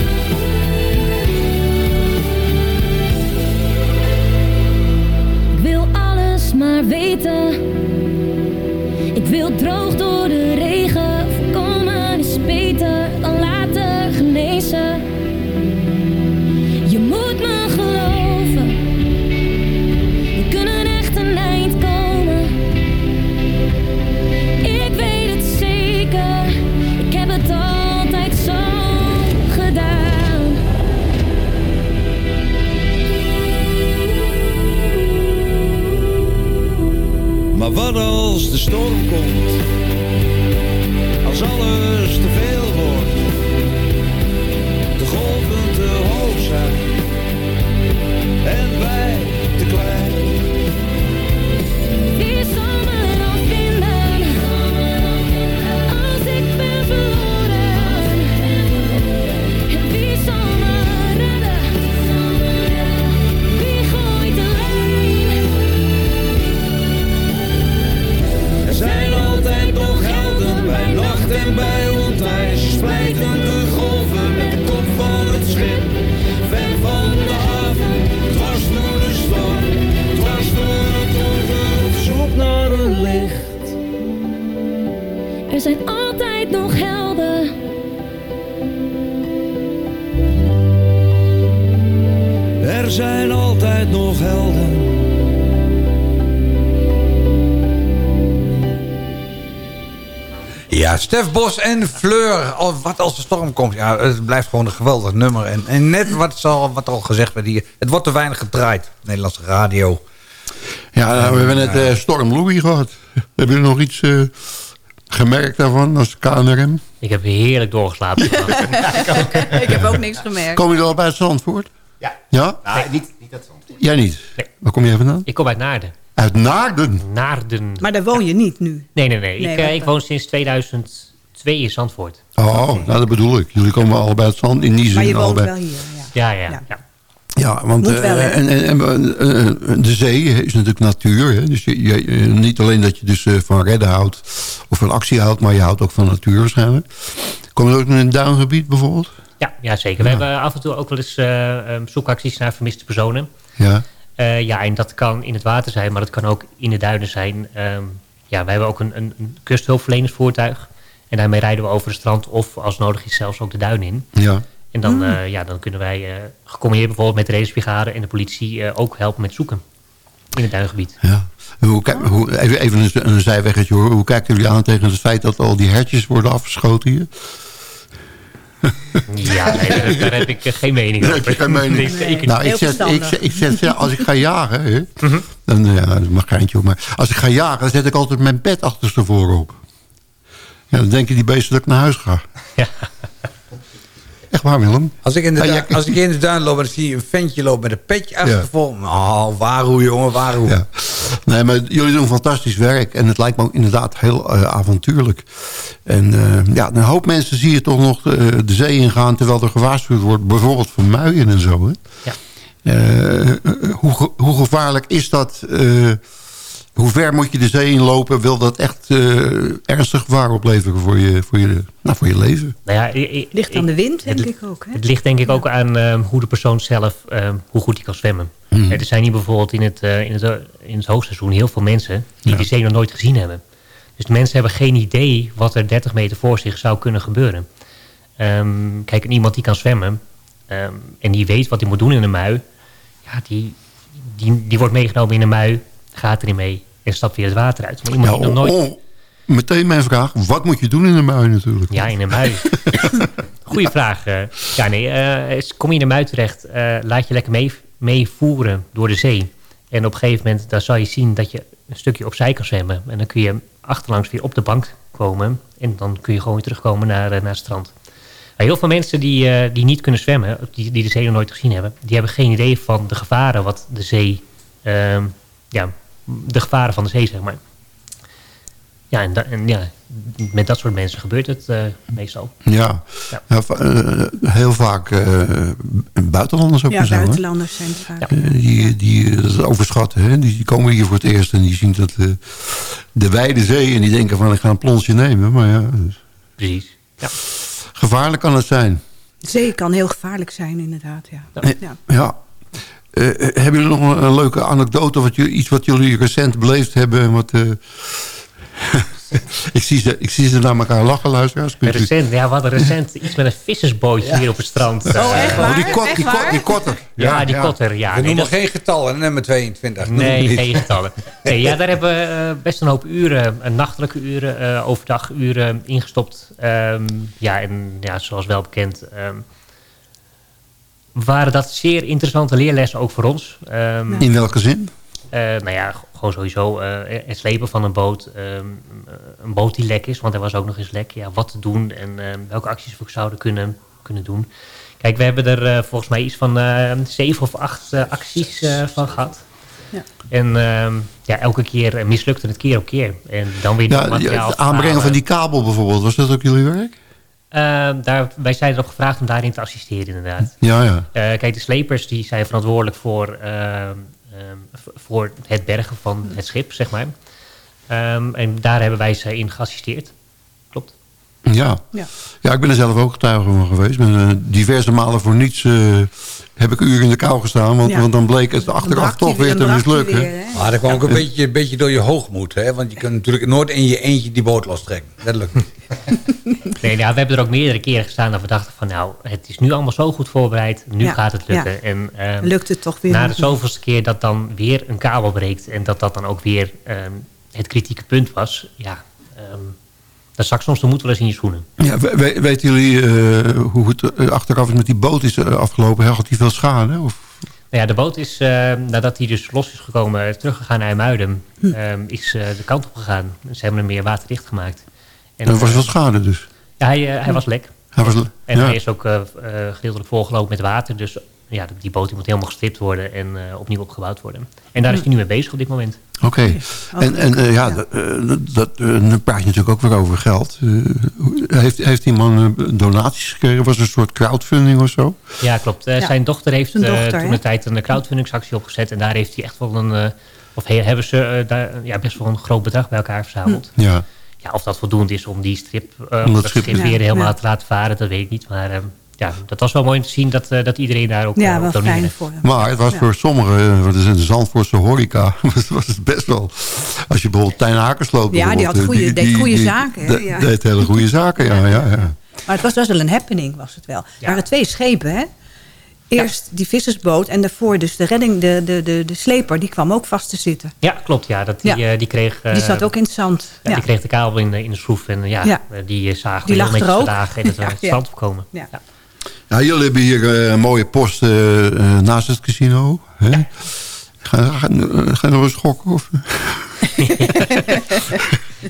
S7: Maar weten. Ik wil droog door de regen. Voorkomen is beter dan laten genezen.
S13: Maar wat als de storm komt? Als alles te veel wordt, de golven te hoog zijn zijn altijd nog helden.
S7: Er zijn altijd nog helden.
S8: Ja, Stef Bos en Fleur. Al, wat als de storm komt. Ja, het blijft gewoon een geweldig nummer. En, en net wat, al, wat al gezegd werd hier. Het wordt te weinig gedraaid. Nederlandse radio.
S9: Ja, nou, we hebben net eh, Storm Louis gehad. <laughs> Hebben jullie nog iets eh, gemerkt daarvan als KNRM?
S12: Ik heb heerlijk doorgeslapen. <laughs>
S11: ik heb ook niks gemerkt.
S9: Kom je al bij Zandvoort?
S10: Ja.
S9: Ja?
S10: Nou, niet, niet dat zo.
S9: Jij niet? Waar kom jij vandaan?
S12: Ik kom uit Naarden.
S9: Uit Naarden?
S12: Naarden.
S11: Maar daar woon je niet nu.
S12: Nee, nee, nee.
S11: Nee,
S12: ik, eh, ik woon sinds 2002 in Zandvoort.
S9: Oh, nou dat bedoel ik. Jullie komen allebei uit Zand. In die zin
S11: Maar je woont
S9: allebei.
S11: wel hier.
S12: Ja, ja, ja.
S9: Ja, want
S11: Moet wel,
S9: eh, en, en, en, eh, eh, de zee is natuurlijk natuur. Hè? Dus je, je- niet alleen dat je dus eh, van redden houdt of van actie houdt, maar je houdt ook van natuur waarschijnlijk. Kom je ook in een duingebied bijvoorbeeld?
S12: Ja, ja zeker. We hebben af en toe ook wel eens eh, ehm, zoekacties naar vermiste personen.
S9: Ja.
S12: Eh, ja, en dat kan in het water zijn, maar dat kan ook in de duinen zijn. Ehm, ja, wij hebben ook een, een, een kusthulpverlenersvoertuig. En daarmee rijden we over het strand of als nodig is zelfs ook de duin in.
S9: Ja.
S12: En dan,
S11: Mm.
S12: eh, ja, dan kunnen wij eh gecombineerd bijvoorbeeld met de reddingsbrigade en de politie eh, ook helpen met zoeken in het duingebied.
S9: Ja. Hoe, kijk- hoe, even even een, een zijweggetje hoor. Hoe kijken jullie aan tegen het feit dat al die hertjes worden afgeschoten hier? <laughs>
S12: Ja, nee, daar, heb ik geen mening
S9: Daar
S12: over.
S9: heb geen mening. <laughs>
S12: Nee, zeker niet.
S9: Nou, ik zet, ik, zet- ik zet, ja, als ik ga jagen, hè, <laughs> dan, ja, dat mag geintje op, maar als ik ga jagen, dan zet ik altijd mijn bed achterstevoren op. Ja, dan denken die beesten dat ik naar huis ga. Echt waar, Willem?
S8: Als ik in de,
S9: Ja,
S8: duin,
S9: ja.
S8: als ik in de duin loop en ik zie een ventje lopen met een petje
S9: Ja.
S8: achtervol. Oh, waarom jongen, waarom?
S9: Ja. Nee, maar jullie doen fantastisch werk. En het lijkt me ook inderdaad heel eh, avontuurlijk. En eh, ja, een hoop mensen zie je toch nog eh, de zee ingaan... terwijl er gewaarschuwd wordt, bijvoorbeeld voor muien en zo. Hè?
S12: Ja.
S9: Hoe, hoe gevaarlijk is dat? Hoe ver moet je de zee inlopen? Wil dat echt eh, ernstig gevaar opleveren voor je, voor je, nou, voor je leven?
S12: Nou ja,
S11: Ligt aan de wind, denk
S12: het,
S11: ik ook. Hè?
S12: Het ligt denk ik ook aan ehm, hoe de persoon zelf, ehm, hoe goed hij kan zwemmen.
S9: Hmm.
S12: Er zijn hier bijvoorbeeld in het, eh, in, het, eh, in het hoogseizoen heel veel mensen die
S9: Ja.
S12: de zee nog nooit gezien hebben. Dus de mensen hebben geen idee wat er 30 meter voor zich zou kunnen gebeuren. Ehm, kijk, iemand die kan zwemmen, ehm, en die weet wat hij moet doen in een mui, ja, die, die, die wordt meegenomen in een mui, gaat erin mee en stapt weer het water uit. Maar iemand
S9: Ja,
S12: die nog nooit...
S9: oh, meteen mijn vraag. Wat moet je doen in een mui natuurlijk?
S12: Ja, in een mui. <laughs> Goeie vraag. eh. ja, nee, eh, kom je in een mui terecht, eh, laat je lekker mee, meevoeren door de zee. En op een gegeven moment dan zal je zien dat je een stukje opzij kan zwemmen. En dan kun je achterlangs weer op de bank komen. En dan kun je gewoon weer terugkomen naar, naar het strand. Maar heel veel mensen die, die niet kunnen zwemmen, die, die de zee nog nooit gezien hebben, die hebben geen idee van de gevaren wat de zee, ehm, ja, de gevaren van de zee, zeg maar. Ja, en, da- en ja, met dat soort mensen gebeurt het eh, meestal.
S9: Ja,
S12: Ja.
S9: Eh, heel vaak eh, buitenlanders ook
S11: Ja,
S9: en zo. hè?
S11: buitenlanders zijn het vaak.
S9: Die, die dat overschatten. Hè? Die komen hier voor het eerst en die zien dat eh, de wijde zee... en die denken van ik ga een plonsje nemen. Maar ja, dus
S12: Precies. Ja.
S9: gevaarlijk kan het zijn.
S11: De zee kan heel gevaarlijk zijn, inderdaad. Ja. Ja.
S9: Ja. Eh, eh, hebben jullie nog een, een leuke anekdote? Wat jullie, iets wat jullie recent beleefd hebben? en Wat, eh, <laughs> ik, zie ze, ik zie ze naar elkaar lachen, luisteraars.
S12: Recent, ja, we hadden recent iets met een vissersbootje hier op het strand.
S11: Oh, echt waar?
S9: die, kot,
S11: Echt
S9: die, kot, die kotter.
S12: Ja, die kotter. Ja,
S8: We
S12: nee,
S8: noemen
S12: dat-
S8: geen getallen, nummer 22. noemen we
S12: Nee,
S8: niet.
S12: geen getallen. Nee, ja, daar hebben we best een hoop uren, nachtelijke uren, eh overdaguren ingestopt. Ehm, ja, en ja, zoals wel bekend ehm, waren dat zeer interessante leerlessen ook voor ons. Ehm,
S9: In welke zin?
S12: eh, nou ja, gewoon sowieso eh, het slepen van een boot. ehm, eh, een boot die lek is, want er was ook nog eens lek. Ja, wat te doen en ehm, welke acties we zouden kunnen, kunnen doen. Kijk, we hebben er eh, volgens mij iets van eh, zeven of acht acties eh, van gehad.
S11: Ja.
S12: En ehm, ja, elke keer mislukte het keer op keer. En dan weer
S9: Ja, het aanbrengen van die kabel bijvoorbeeld. Was dat ook jullie werk?
S12: Ehm, daar, wij zijn erop gevraagd om daarin te assisteren inderdaad.
S9: Ja, ja.
S12: Eh, kijk, de slepers die zijn verantwoordelijk voor, ehm, ehm, voor het bergen van het schip, zeg maar. En daar hebben wij ze in geassisteerd.
S9: Ja.
S11: Ja.
S9: ja, ik ben er zelf ook getuige van geweest. Ben, eh, diverse malen voor niets eh, heb ik uren in de kou gestaan. Want,
S11: Ja.
S9: want dan bleek het achteraf toch weer te mislukken.
S8: Maar dat kwam ook een beetje, een beetje door je hoogmoed. Hè? Want je kunt natuurlijk nooit in je eentje die boot lostrekken. Niet. <laughs>
S12: Nee, ja, we hebben er ook meerdere keren gestaan dat we dachten van nou, het is nu allemaal zo goed voorbereid. Nu
S11: Ja,
S12: gaat het lukken.
S11: ja.
S12: En, ehm,
S11: Lukt het toch weer
S12: Na de zoveelste keer dat dan weer een kabel breekt en dat dat dan ook weer ehm, het kritieke punt was. Ja, ehm dan zak soms de moed wel eens in je schoenen.
S9: Ja, we- we- weten jullie eh, hoe het eh, achteraf met die boot is eh, afgelopen? Had hij veel schade? Of?
S12: Nou ja, de boot is, nadat hij dus los is gekomen, teruggegaan naar IJmuiden,
S9: Hm.
S12: ehm, is de kant op gegaan. Ze hebben hem meer waterdicht gemaakt. En,
S9: er was wel schade dus.
S12: Ja, hij, hij was lek.
S9: Hij was
S12: en
S9: ja.
S12: hij is ook gedeeltelijk volgelopen met water. Dus ja, die boot die moet helemaal gestript worden en eh, opnieuw opgebouwd worden. En daar is hij nu mee bezig op dit moment.
S9: Oké. En, en eh, ja, dat, eh, dat, eh, dan praat je natuurlijk ook weer over geld. Eh, heeft, heeft die man donaties gekregen? Was er een soort crowdfunding of zo?
S12: Ja, klopt.
S11: Ja.
S12: Zijn dochter heeft
S11: dochter,
S12: toen een tijd een crowdfundingsactie opgezet. En daar heeft hij echt wel een... eh, of he- hebben ze daar ja, best wel een groot bedrag bij elkaar verzameld.
S9: Ja.
S12: Ja, of dat voldoende is om die strip, eh,
S9: dat
S12: dat
S9: schip-
S11: Ja,
S12: weer helemaal
S11: ja.
S12: te laten varen, dat weet ik niet. Maar eh, ja, dat was wel mooi om te zien dat, eh, dat iedereen daar ook
S11: Ja,
S12: eh,
S11: wel fijn voor hem.
S9: Maar het was
S11: Ja.
S9: voor sommigen, eh, wat is het, de Zandvoortse horeca, <laughs> was, was het best wel... Als je bijvoorbeeld Tijn Hakersloot
S11: Ja, die had goede- deed goede zaken, hè? Ja.
S9: deed hele goede zaken, ja. ja, ja.
S11: Maar het was, was wel een happening, was het wel. Er waren twee schepen, hè? Eerst die vissersboot en daarvoor dus de redding, de, de, de, de sleper, die kwam ook vast te zitten.
S12: Ja, klopt. Ja, dat die,
S11: Ja.
S12: eh, die kreeg... eh,
S11: die zat ook in het zand.
S12: ja,
S11: Ja.
S12: Die kreeg de kabel in, de- in de schroef en ja,
S11: Ja.
S12: die zagen
S11: Die
S12: we
S11: lag
S12: heel
S11: er
S12: netjes
S11: ook.
S12: vandaag en <laughs> het
S11: Ja,
S12: het
S11: ja.
S12: strand opkomen.
S11: Ja.
S12: Ja.
S9: Ja, jullie hebben hier eh, een mooie post eh, eh, naast het casino. Hè? Ga, ga, ga je nog eens schokken? Of? <laughs>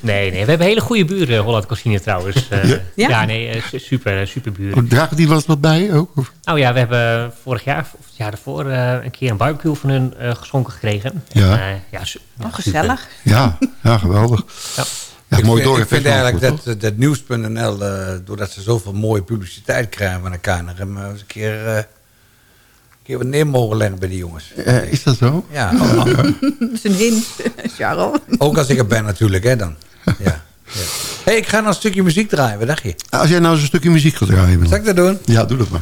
S12: Nee, nee, we hebben hele goede buren, Holland Casino trouwens. Eh,
S9: Ja?
S12: ja?
S11: Ja?
S12: nee, su- super, super buren.
S9: Oh, Dragen die wat, wat bij ook? Of?
S12: Nou ja, we hebben vorig jaar, of het jaar daarvoor, eh, een keer een barbecue van hun eh, geschonken gekregen.
S9: Ja.
S12: En, ja, ja,
S11: Oh,
S12: super.
S11: gezellig.
S9: Ja, ja, geweldig.
S12: Ja.
S9: Ja,
S8: ik
S9: mooi
S8: vind,
S9: door.
S8: ik vind eigenlijk dat, dat nieuws.nl, eh, doordat ze zoveel mooie publiciteit krijgen van de KNRM, eh, eens een keer, eh, een keer wat neer mogen leggen bij die jongens.
S9: Eh, is dat zo?
S8: Ja, <laughs>
S11: Dat is een hint, <laughs> Charles.
S8: ook als ik er ben natuurlijk, hè, dan. Ja. ja. hey, ik ga nog een stukje muziek draaien, wat dacht je?
S9: Als jij nou eens een stukje muziek gaat draaien.
S8: Zal ik dat doen?
S9: Ja, doe dat maar.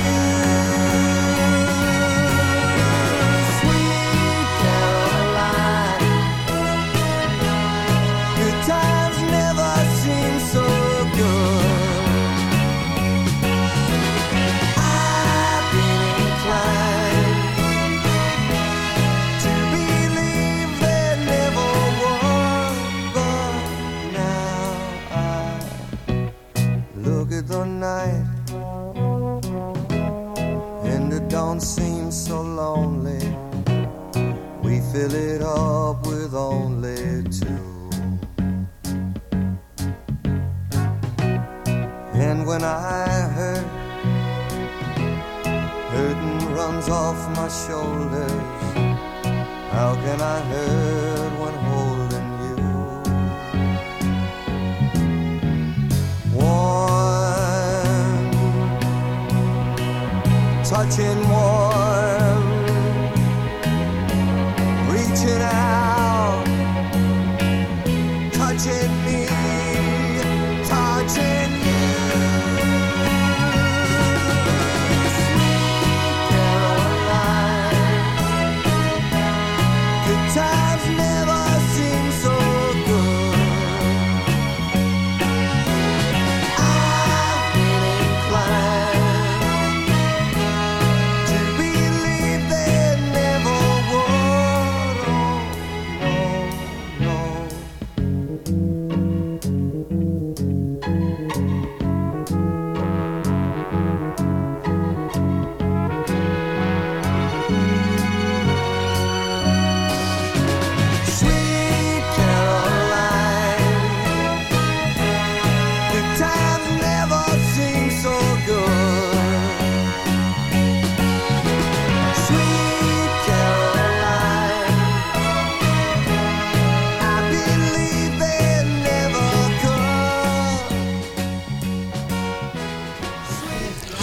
S14: Off my shoulders. How can I hurt when holding you? Warm, touching warm, reaching out,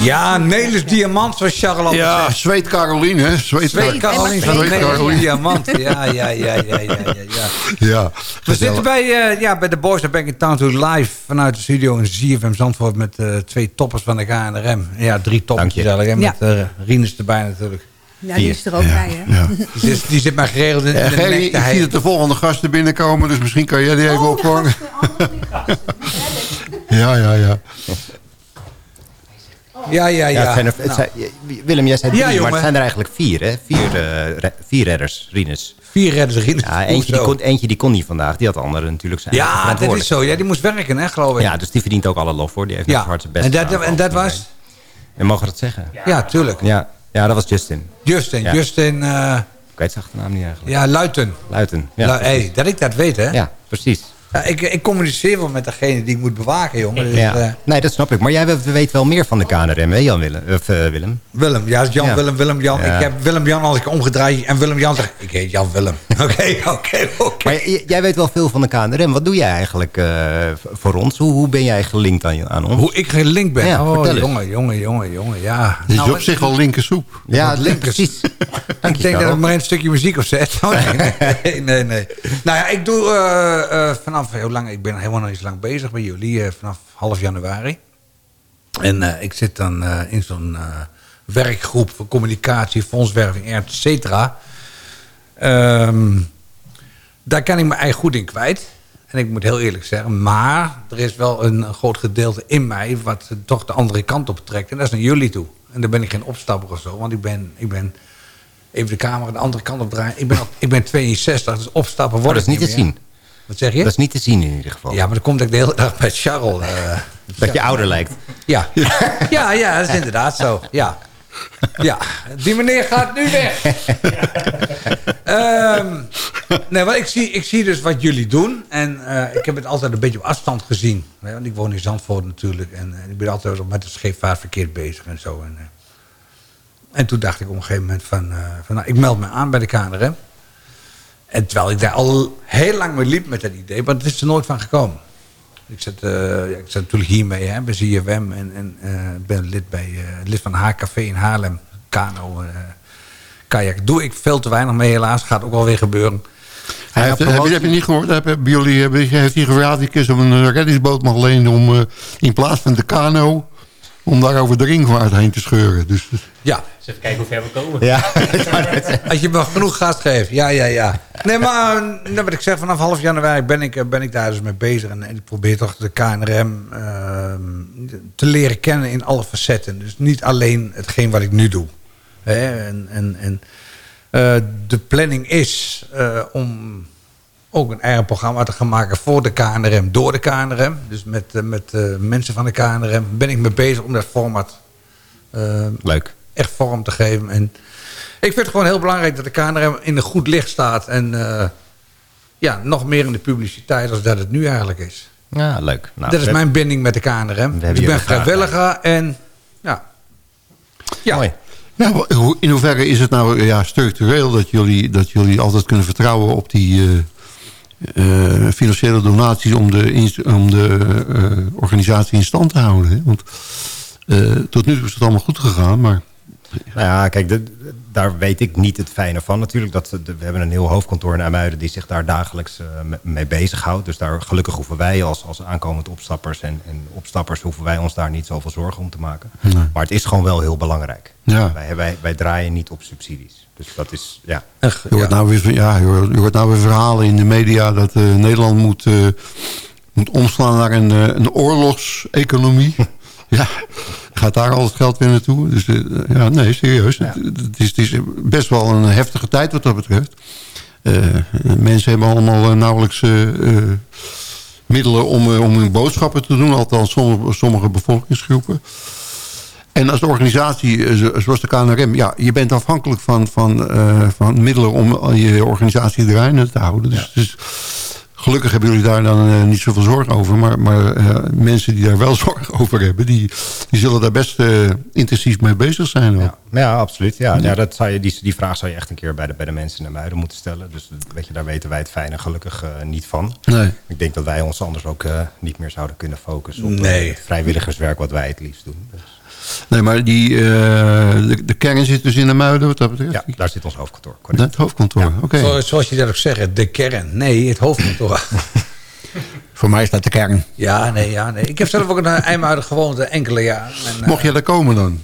S8: Ja, Nelis Diamant, Charles altijd
S9: Ja. Zweet Caroline, hè? Zweet,
S8: Zweet Caroline van Nelis
S9: Caroline.
S8: Diamant. Ja, ja, ja, ja, ja, ja. ja.
S9: Ja,
S8: We zitten bij, eh, ja, bij de Boys of Back in Town to live vanuit de studio in ZFM Zandvoort met eh, twee toppers van de KNRM. Ja, drie toppers eigenlijk. Met
S11: Ja.
S8: eh Rinus erbij natuurlijk.
S11: Ja, die is er ook bij, hè?
S8: Die, zit, die zit maar geregeld in, in
S9: Ja,
S8: de
S9: Gerry, ik zie dat de volgende gasten binnenkomen, dus misschien kan jij die
S11: Oh,
S9: even opvangen. ja, ja, ja.
S8: Ja, ja, ja.
S10: zijn er- het
S8: Nou.
S10: zijn- Willem, jij zei
S8: Ja,
S10: drie, maar het zijn er eigenlijk vier, hè? Vier, eh, vier redders, Rinus.
S8: Vier redders, Rinus.
S10: Ja, eentje die, kon, eentje die kon niet vandaag. Die had de andere natuurlijk zijn
S8: Ja, dat is zo. Ja, die moest werken, hè, geloof ik.
S10: Ja, dus die verdient ook alle lof voor. Die heeft
S8: Ja.
S10: hard zijn best
S8: En dat,
S10: gedaan.
S8: en dat was?
S10: En mogen we dat zeggen?
S8: Ja, tuurlijk.
S10: Ja, ja dat was Justin.
S8: Justin.
S10: Ja.
S8: Justin, eh,
S10: Ik weet zijn achternaam niet eigenlijk.
S8: ja, Luiten.
S10: Luiten. Ja,
S8: Ja, hey, dat ik dat weet, hè?
S10: ja precies.
S8: Ja, ik, ik communiceer wel met degene die ik moet bewaken, jongen. Dus,
S10: ja.
S8: eh,
S10: nee, dat snap ik. Maar jij weet- wel meer van de KNRM, hè Jan Willem? Of, eh, Willem?
S8: Willem, ja, Jan,
S10: Ja.
S8: Willem, Willem, Jan.
S10: Ja.
S8: Ik heb Willem, Jan als ik omgedraaid en Willem, Jan zeg ik heet Jan, Willem. <laughs> Oké, oké, oké.
S10: Maar jij weet wel veel van de KNRM. Wat doe jij eigenlijk eh, voor ons? Hoe, hoe ben jij gelinkt aan, aan ons?
S8: Hoe ik gelinkt ben?
S10: Ja,
S8: oh,
S10: vertel eens.
S8: jongen, jongen, jongen, jongen, ja.
S9: Is
S8: Nou,
S9: op zich al linkersoep.
S10: Ja,
S8: linkers. <laughs>
S10: precies.
S8: ik denk dat ik maar een stukje muziek op zet. <laughs> Oh, nee, nee, nee, nee. Nou ja, ik doe eh, eh, vanaf heel lang, ik ben helemaal nog niet zo lang bezig bij jullie, eh, vanaf half januari. En eh, ik zit dan eh, in zo'n werkgroep voor communicatie, fondswerving, et cetera. Ehm, daar kan ik me eigenlijk goed in kwijt. En ik moet heel eerlijk zeggen, maar er is wel een, groot gedeelte in mij... wat toch de andere kant op trekt. En dat is naar jullie toe. En daar ben ik geen opstapper of zo. Want ik ben, ik ben even de camera de andere kant op draaien. Ik ben, ik ben 62, dus opstappen wordt
S10: dat is niet te zien.
S8: Wat zeg je?
S10: Dat is niet te zien in ieder geval.
S8: Ja, maar dan komt ik de hele dag bij Charles. eh, <laughs>
S10: Dat je ouder lijkt. <laughs>
S8: ja. ja, ja, dat is inderdaad zo. Ja. Ja, die meneer gaat nu weg. <laughs> Ehm, nee, want ik zie, ik zie dus wat jullie doen. En eh, ik heb het altijd een beetje op afstand gezien. hè, Want ik woon in Zandvoort natuurlijk. En eh, ik ben altijd met het scheepvaartverkeer bezig en zo. En, en toen dacht ik op een gegeven moment van... van nou, ik meld me aan bij de KNRM. En terwijl ik daar al heel lang mee liep met dat idee. Maar het is er nooit van gekomen. Ik zit, eh, ja, ik zit natuurlijk hiermee hè, bij ZFM. En, en eh, ben lid, bij, eh, lid van HKV in Haarlem. Kano, kajak. Doe ik veel te weinig mee helaas. Gaat ook wel weer gebeuren.
S9: Hij heeft, heb, je, heb je niet gehoord? Heb, hebben jullie, hebben, heeft hij gevraagd dat ik een eh, reddingsboot mag lenen... om in plaats van de kano... om daar over de ringvaart heen te scheuren. Dus,
S8: Ja.
S12: Dus even kijken hoe ver we komen.
S10: Ja. <laughs>
S8: Als je me genoeg gas geeft. Ja, ja, ja. Nee, maar nou, wat ik zeg, vanaf half januari ben ik, eh, ben ik daar dus mee bezig. En, en ik probeer toch de KNRM ehm, te leren kennen in alle facetten. Dus niet alleen hetgeen wat ik nu doe. Hè? En, en, en eh, de planning is eh, om ook een eigen programma te gaan maken voor de KNRM, door de KNRM. Dus met, eh, met eh, mensen van de KNRM ben ik mee bezig om dat format eh,
S10: Leuk.
S8: echt vorm te geven. En ik vind het gewoon heel belangrijk dat de KNRM in een goed licht staat. En eh, ja, nog meer in de publiciteit als dat het nu eigenlijk is.
S10: Ja, leuk. Nou,
S8: dat is mijn binding met de KNRM. Dus ik ben
S10: graag
S8: vrijwilliger en ja. Ja.
S9: Wa- hoe- in hoeverre is het nou ja, structureel dat jullie, dat jullie altijd kunnen vertrouwen op die eh, eh, financiële donaties om de, om de eh, organisatie in stand te houden? Hè? Want eh, tot nu toe is het allemaal goed gegaan, maar
S10: Nou ja, kijk, de- daar weet ik niet het fijne van natuurlijk. Dat, de- we hebben een heel hoofdkantoor in IJmuiden die zich daar dagelijks me- mee bezighoudt. Dus daar gelukkig hoeven wij als, als aankomend opstappers en, en opstappers... hoeven wij ons daar niet zoveel zorgen om te maken.
S9: Nee.
S10: Maar het is gewoon wel heel belangrijk.
S9: Ja.
S10: Wij, wij, wij draaien niet op subsidies. Dus dat is, ja.
S9: je, hoort nou weer, ja, je, hoort, je hoort nou weer verhalen in de media dat eh, Nederland moet, eh, moet omslaan naar een, een oorlogseconomie. <laughs> ja, gaat daar al het geld weer naartoe? Dus eh, ja, nee, serieus. Het, het is, het is best wel een heftige tijd wat dat betreft. Eh, mensen hebben allemaal eh, nauwelijks middelen om, om hun boodschappen te doen. Althans, sommige, sommige bevolkingsgroepen. En als de organisatie, zo- zoals de KNRM... ja, je bent afhankelijk van, van, van middelen om je organisatie draaiende te houden. Dus, dus gelukkig hebben jullie daar dan eh, niet zoveel zorgen over. Maar, maar eh, mensen die daar wel <laughs> zorgen over hebben... die, die zullen daar best eh, intensief mee bezig zijn.
S10: Ja, ja absoluut. Ja, ja. dat zou je, die, die vraag zou je echt een keer bij de, bij de mensen de muiden moeten stellen. Dus weet je, daar weten wij het fijne gelukkig niet van.
S9: Nee.
S10: Ik denk dat wij ons anders ook niet meer zouden kunnen focussen op
S8: Nee.
S10: het vrijwilligerswerk wat wij het liefst doen. Dus,
S9: Nee, maar die, eh, de, de kern zit dus in de muiden wat dat betreft?
S10: ja, daar zit ons hoofdkantoor.
S9: Het hoofdkantoor, oké.
S8: Zo- zoals je dat ook zegt, de kern. Nee, het hoofdkantoor. <laughs>
S9: Voor mij is dat de kern.
S8: ja, nee, ja, nee. Ik heb zelf ook in IJmuiden gewoond, eh, enkele jaren. En, eh,
S9: Mocht je daar komen dan?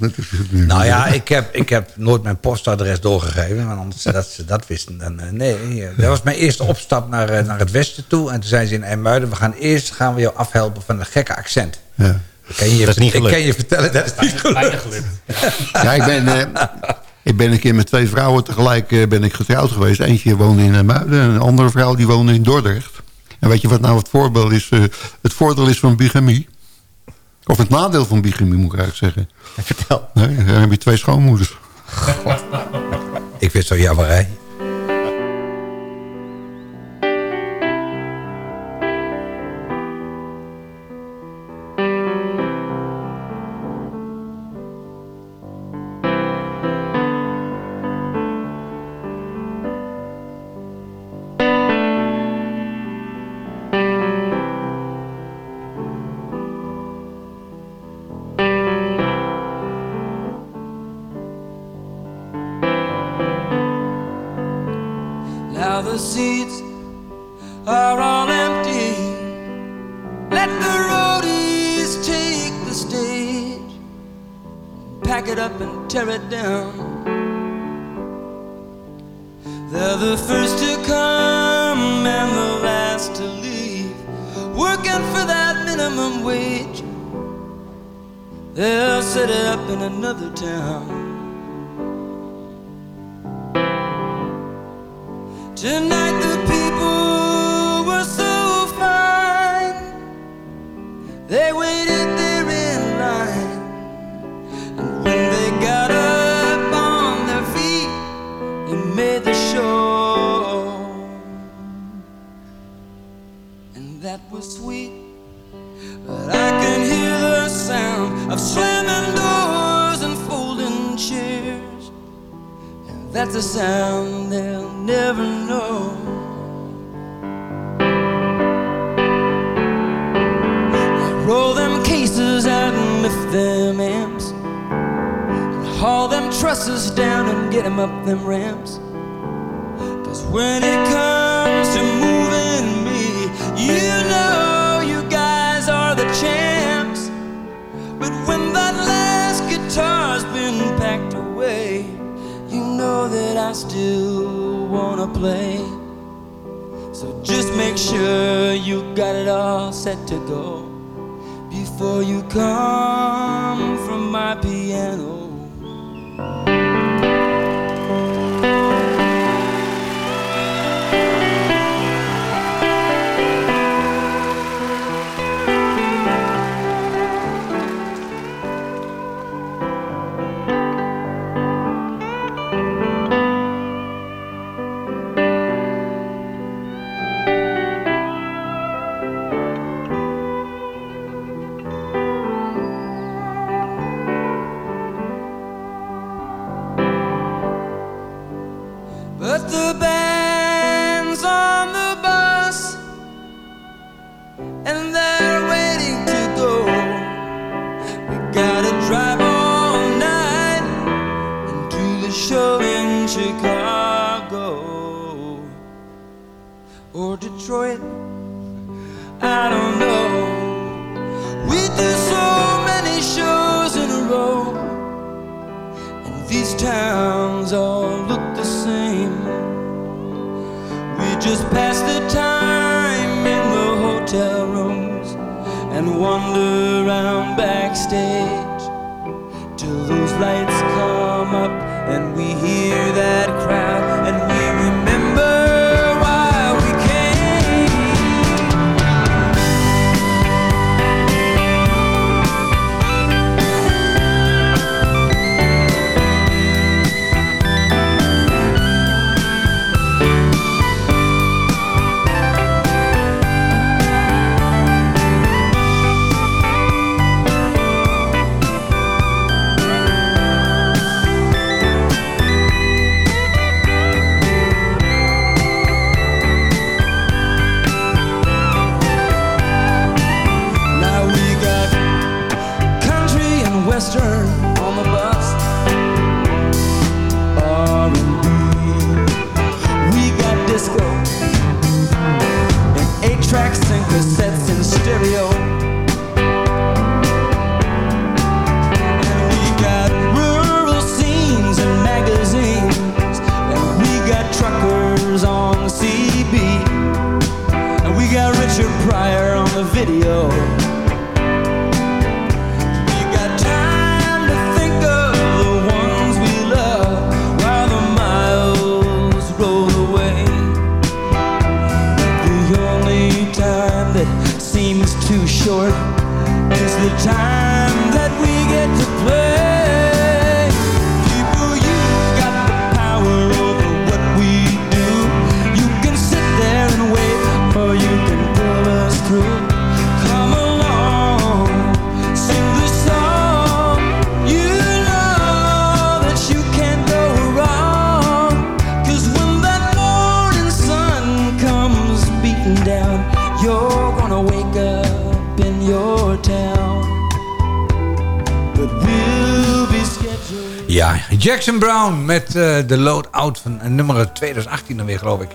S8: Nou ja, ik heb, ik heb nooit mijn postadres doorgegeven. Want anders dat ze dat wisten. Dan, nee, dat was mijn eerste opstap naar, naar het westen toe. En toen zijn ze in IJmuiden... we gaan eerst gaan we jou afhelpen van een gekke accent.
S9: Ja.
S8: Ik kan je,
S10: Dat is niet
S8: ik kan je vertellen, dat is niet gelukt.
S12: gelukt.
S9: Ja, ik ben, eh, ik ben een keer met twee vrouwen tegelijk eh, ben ik getrouwd geweest. Eentje woonde in Muiden en een andere vrouw die woonde in Dordrecht. En weet je wat nou het voorbeeld is? eh, het voordeel is van bigamie. Of het nadeel van bigamie moet ik eigenlijk zeggen.
S10: Vertel.
S9: Nee, dan heb je twee schoonmoeders.
S8: Ik vind het zo jammerij.
S13: Now the seats are all empty. Let the roadies take the stage. Pack it up and tear it down. They're the first to come and the last to leave. Working for that minimum wage. They'll set it up in another town. Tonight
S15: that's a sound they'll never know. I roll them cases out and lift them amps. And haul them trusses down and get 'em up them ramps. Cause when it comes to moving me, you know you guys are the champs. But when that last guitar's that I still wanna play. So just make sure you got it all set to go before you come from my piano. Tracks and
S8: Jackson Brown met eh, de load-out van eh, nummer 2018 dan weer, geloof ik.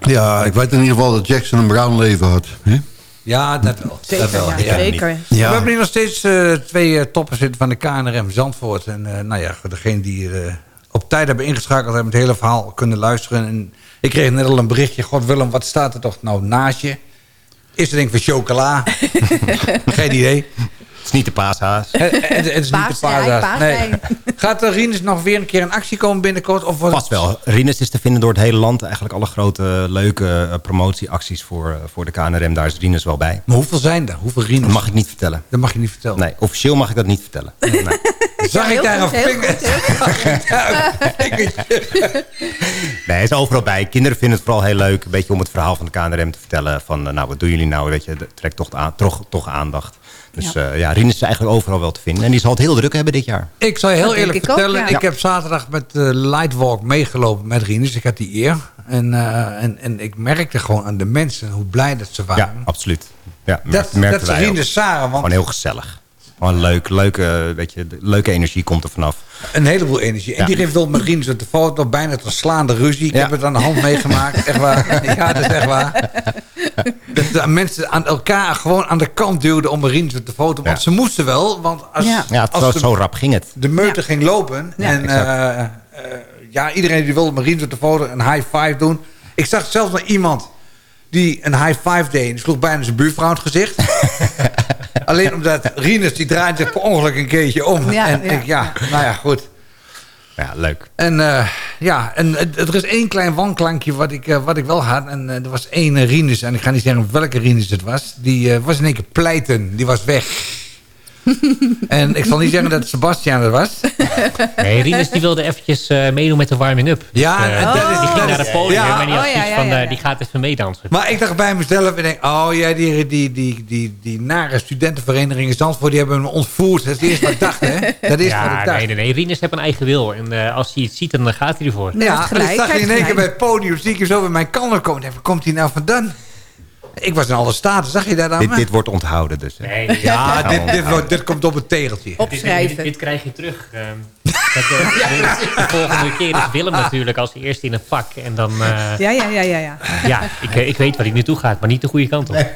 S9: Ja, ik weet in ieder geval dat Jackson een Brown leven had. hè?
S8: Ja, dat wel.
S11: Zeker,
S8: dat wel.
S11: ja, zeker.
S9: Ja.
S8: We hebben hier nog steeds eh, twee toppers zitten van de KNRM Zandvoort. En eh, nou ja, degene die eh, op tijd hebben ingeschakeld... hebben het hele verhaal kunnen luisteren. En ik kreeg net al een berichtje. God Willem, wat staat er toch nou naast je? Is er denk ik van chocola? <laughs> Geen idee.
S10: Het is niet de paashaas.
S8: Het, het- het is niet de paashaas. Nee. Gaat de Rinus nog weer een keer in actie komen binnenkort? Of
S10: Vast wel. Rinus is te vinden door het hele land. Eigenlijk alle grote leuke eh, promotieacties voor, eh, voor de KNRM. Daar is Rinus wel bij.
S8: Maar hoeveel zijn er? Hoeveel Rinus?
S10: Dat mag ik niet vertellen.
S8: Dat mag je niet vertellen.
S10: Nee, officieel mag ik dat niet vertellen. Nee. <laughs> <laughs>
S8: Zag ik daar een vinger? Zag ik daar een vingertje? <laughs>
S10: Nee, hij is overal bij. Kinderen vinden het vooral heel leuk. Een beetje om het verhaal van de KNRM te vertellen. Van, eh, nou, wat doen jullie nou? Weet je, dat trekt toch, aan, toch, toch aandacht. Dus ja, ja Rien is eigenlijk overal wel te vinden. En die zal het heel druk hebben dit jaar.
S8: Ik zal je heel
S11: Dat
S8: eerlijk
S11: ik ook,
S8: vertellen.
S11: ja.
S8: Ik heb zaterdag met uh, Lightwalk meegelopen met Rinus. Ik had die eer. En, uh, en, en ik merkte gewoon aan de mensen hoe blij dat ze waren.
S10: Ja, absoluut. Ja,
S8: dat
S10: merkten
S8: dat ze. Want
S10: Gewoon heel gezellig. Gewoon leuk, leuke, weet je, leuke energie komt er vanaf.
S8: Een heleboel energie. En
S10: Ja.
S8: die geeft wel met Rinus op de foto bijna tot slaande ruzie. Ik
S10: Ja.
S8: heb het aan de hand meegemaakt. Echt waar. <laughs> Ja, dat is echt waar. Dat de mensen aan elkaar gewoon aan de kant duwden om op de foto. Want
S10: Ja.
S8: ze moesten wel. Want als,
S11: Ja.
S8: Als
S10: zo,
S8: de,
S10: zo rap ging het.
S8: de meute ging lopen.
S11: Ja.
S8: en eh, eh, ja, iedereen die wilde op de foto een high five doen. Ik zag zelfs nog iemand die een high five deed. En sloeg bijna zijn buurvrouw in het gezicht. <laughs> <laughs> Alleen omdat Rinus die draaide zich per ongeluk een keertje om.
S11: Ja,
S8: en
S11: ja.
S8: ik, ja, nou ja, goed.
S10: Ja, leuk.
S8: En eh, ja, en het- er is één klein wanklankje wat ik, eh, wat ik wel had. En eh, er was één Rinus, en ik ga niet zeggen welke Rinus het was. Die eh, was in één keer pleiten, die was weg. <laughs> en ik zal niet zeggen dat het Sebastian het was.
S12: Nee, Rinus die wilde eventjes eh, meedoen met de warming-up.
S8: Ja,
S12: Dus, eh,
S8: en dat is-
S12: die ging naar
S8: is-
S12: het podium
S8: ja.
S12: en die had
S11: Oh, ja, ja,
S12: van,
S11: ja,
S12: eh,
S11: ja.
S12: die gaat even meedansen.
S8: Maar ik dacht bij mezelf, ik denk, oh ja, die, die, die, die, die nare studentenvereniging in Zandvoort, die hebben me ontvoerd. Dat is het eerste wat ik dacht, hè? Dat is wat
S12: ja,
S8: ik dacht.
S12: nee, nee, nee. Rinus heeft een eigen wil. En eh, als hij het ziet, dan gaat hij ervoor.
S8: Ja, en ik zag
S11: hij
S8: in één keer bij het podium, zie ik hem zo bij mijn kamer komen. Waar komt hij nou vandaan? Ik was in alle staten, zag je dat aan
S10: Dit, wordt onthouden dus. hè.
S12: Nee, dit,
S8: Ja, dit, dit, wordt- dit komt op het tegeltje.
S12: dit, dit,
S11: Opschrijven.
S12: dit krijg je terug. ehm. Eh, <laughs> de, de volgende keer is Willem natuurlijk als eerste in een vak. En dan, eh,
S11: Ja, ja, ja, ja. ja.
S12: ja, ik, eh, ik weet waar hij naartoe gaat, maar niet de goede kant op.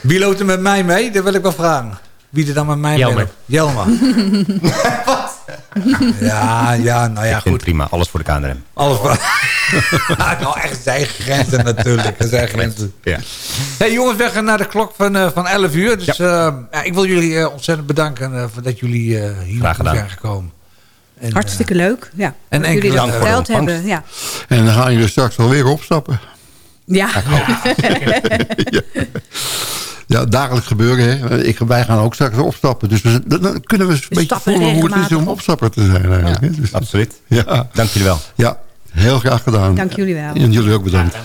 S8: Wie loopt er met mij mee? Dat wil ik wel vragen. Wie er dan met mij
S12: Jelmer.
S8: mee loopt? Jelmer. <laughs> <laughs> Ja, ja, nou ja,
S10: ik
S8: goed.
S10: prima. Alles voor de KNRM.
S8: Alles van... <laughs> nou, echt zijn grenzen natuurlijk. Er zijn grenzen.
S10: Ja.
S8: Hey jongens, we gaan naar de klok van, eh, van 11 uur. Dus ja. ja, ik wil jullie eh, ontzettend bedanken eh, voor dat jullie eh, hier zijn gekomen. En,
S11: Hartstikke leuk. Ja.
S8: En
S11: dat jullie
S8: enkele
S11: dat
S8: voor
S11: verteld hebben. Ja.
S16: En dan gaan jullie straks alweer opstappen.
S11: Ja.
S16: Ja, <laughs> dagelijks gebeuren. Hè. Ik, wij gaan ook straks opstappen. Dus we, dan, dan kunnen we eens een beetje voelen hoe het is om
S11: op.
S16: opstapper te zijn. Eigenlijk, hè. Dus,
S10: Absoluut.
S16: ja,
S10: Dank jullie wel.
S16: ja, heel graag gedaan.
S11: Dank jullie wel.
S16: En jullie ook bedankt.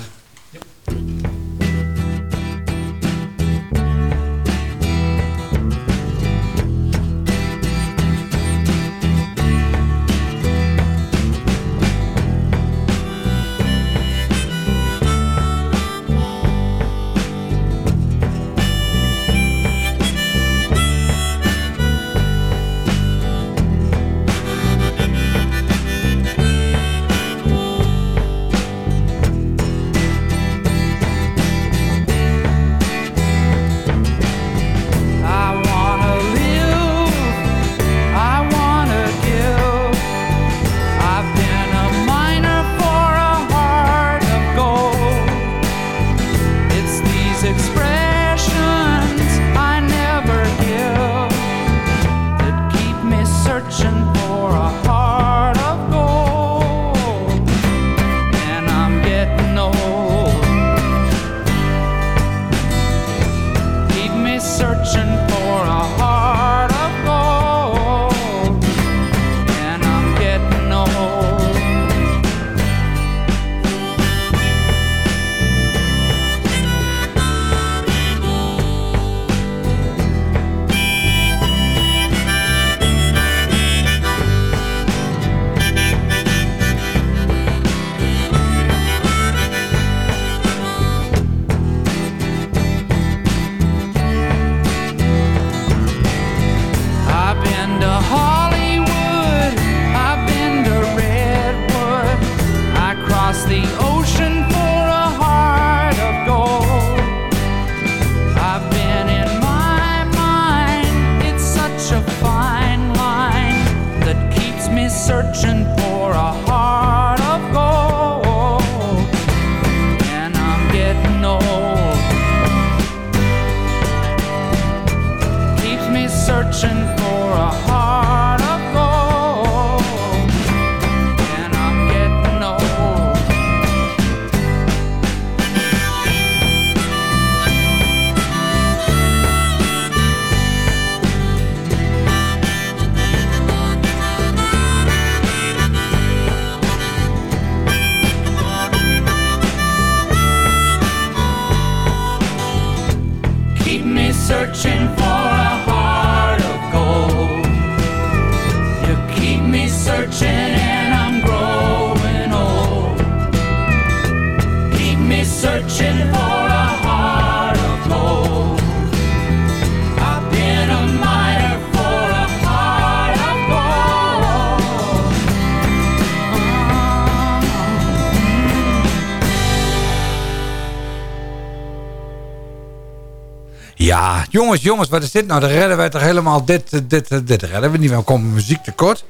S8: Ja, jongens, jongens, wat is dit nou? Dan redden wij toch helemaal dit, dit, dit redden we niet. We komen muziek tekort.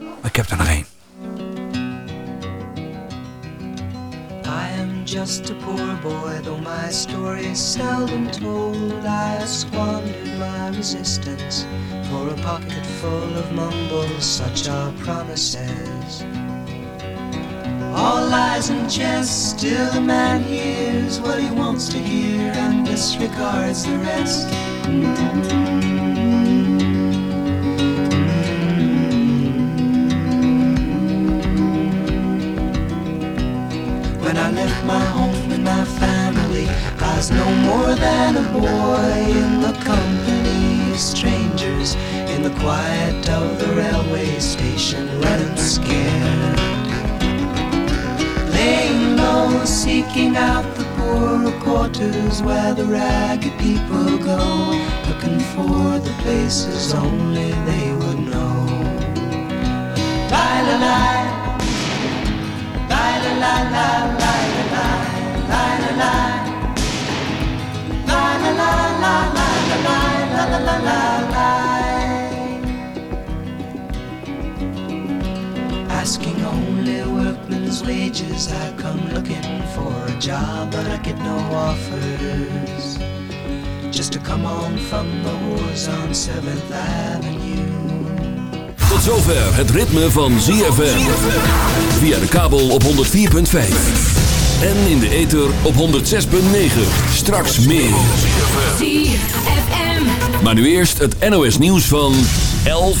S8: Maar ik heb er nog één.
S17: I am just a poor boy, though my story is seldom told. I have squandered my resistance for a pocket full of mumbles, such are promises. All lies and jest, still a man hears what he wants to hear and disregards the rest. When I left my home and my family, I was no more than a boy in the company of strangers in the quiet of the railway station, running scared. Seeking out the poorer quarters where the ragged people go, looking for the places only they would know. La, la, la, la, lie, la, lie, lie, la, lie. Lie, la, la, la, lie, la, lie, la, la, la, la, Asking only workmen's wages, I come looking for a job, but I get no offers. Just to come on from the wars on 7th Avenue.
S5: Tot zover het ritme van ZFM. Via de kabel op 104.5. En in de ether op 106.9. Straks meer.
S7: ZFM.
S5: Maar nu eerst het NOS nieuws van 11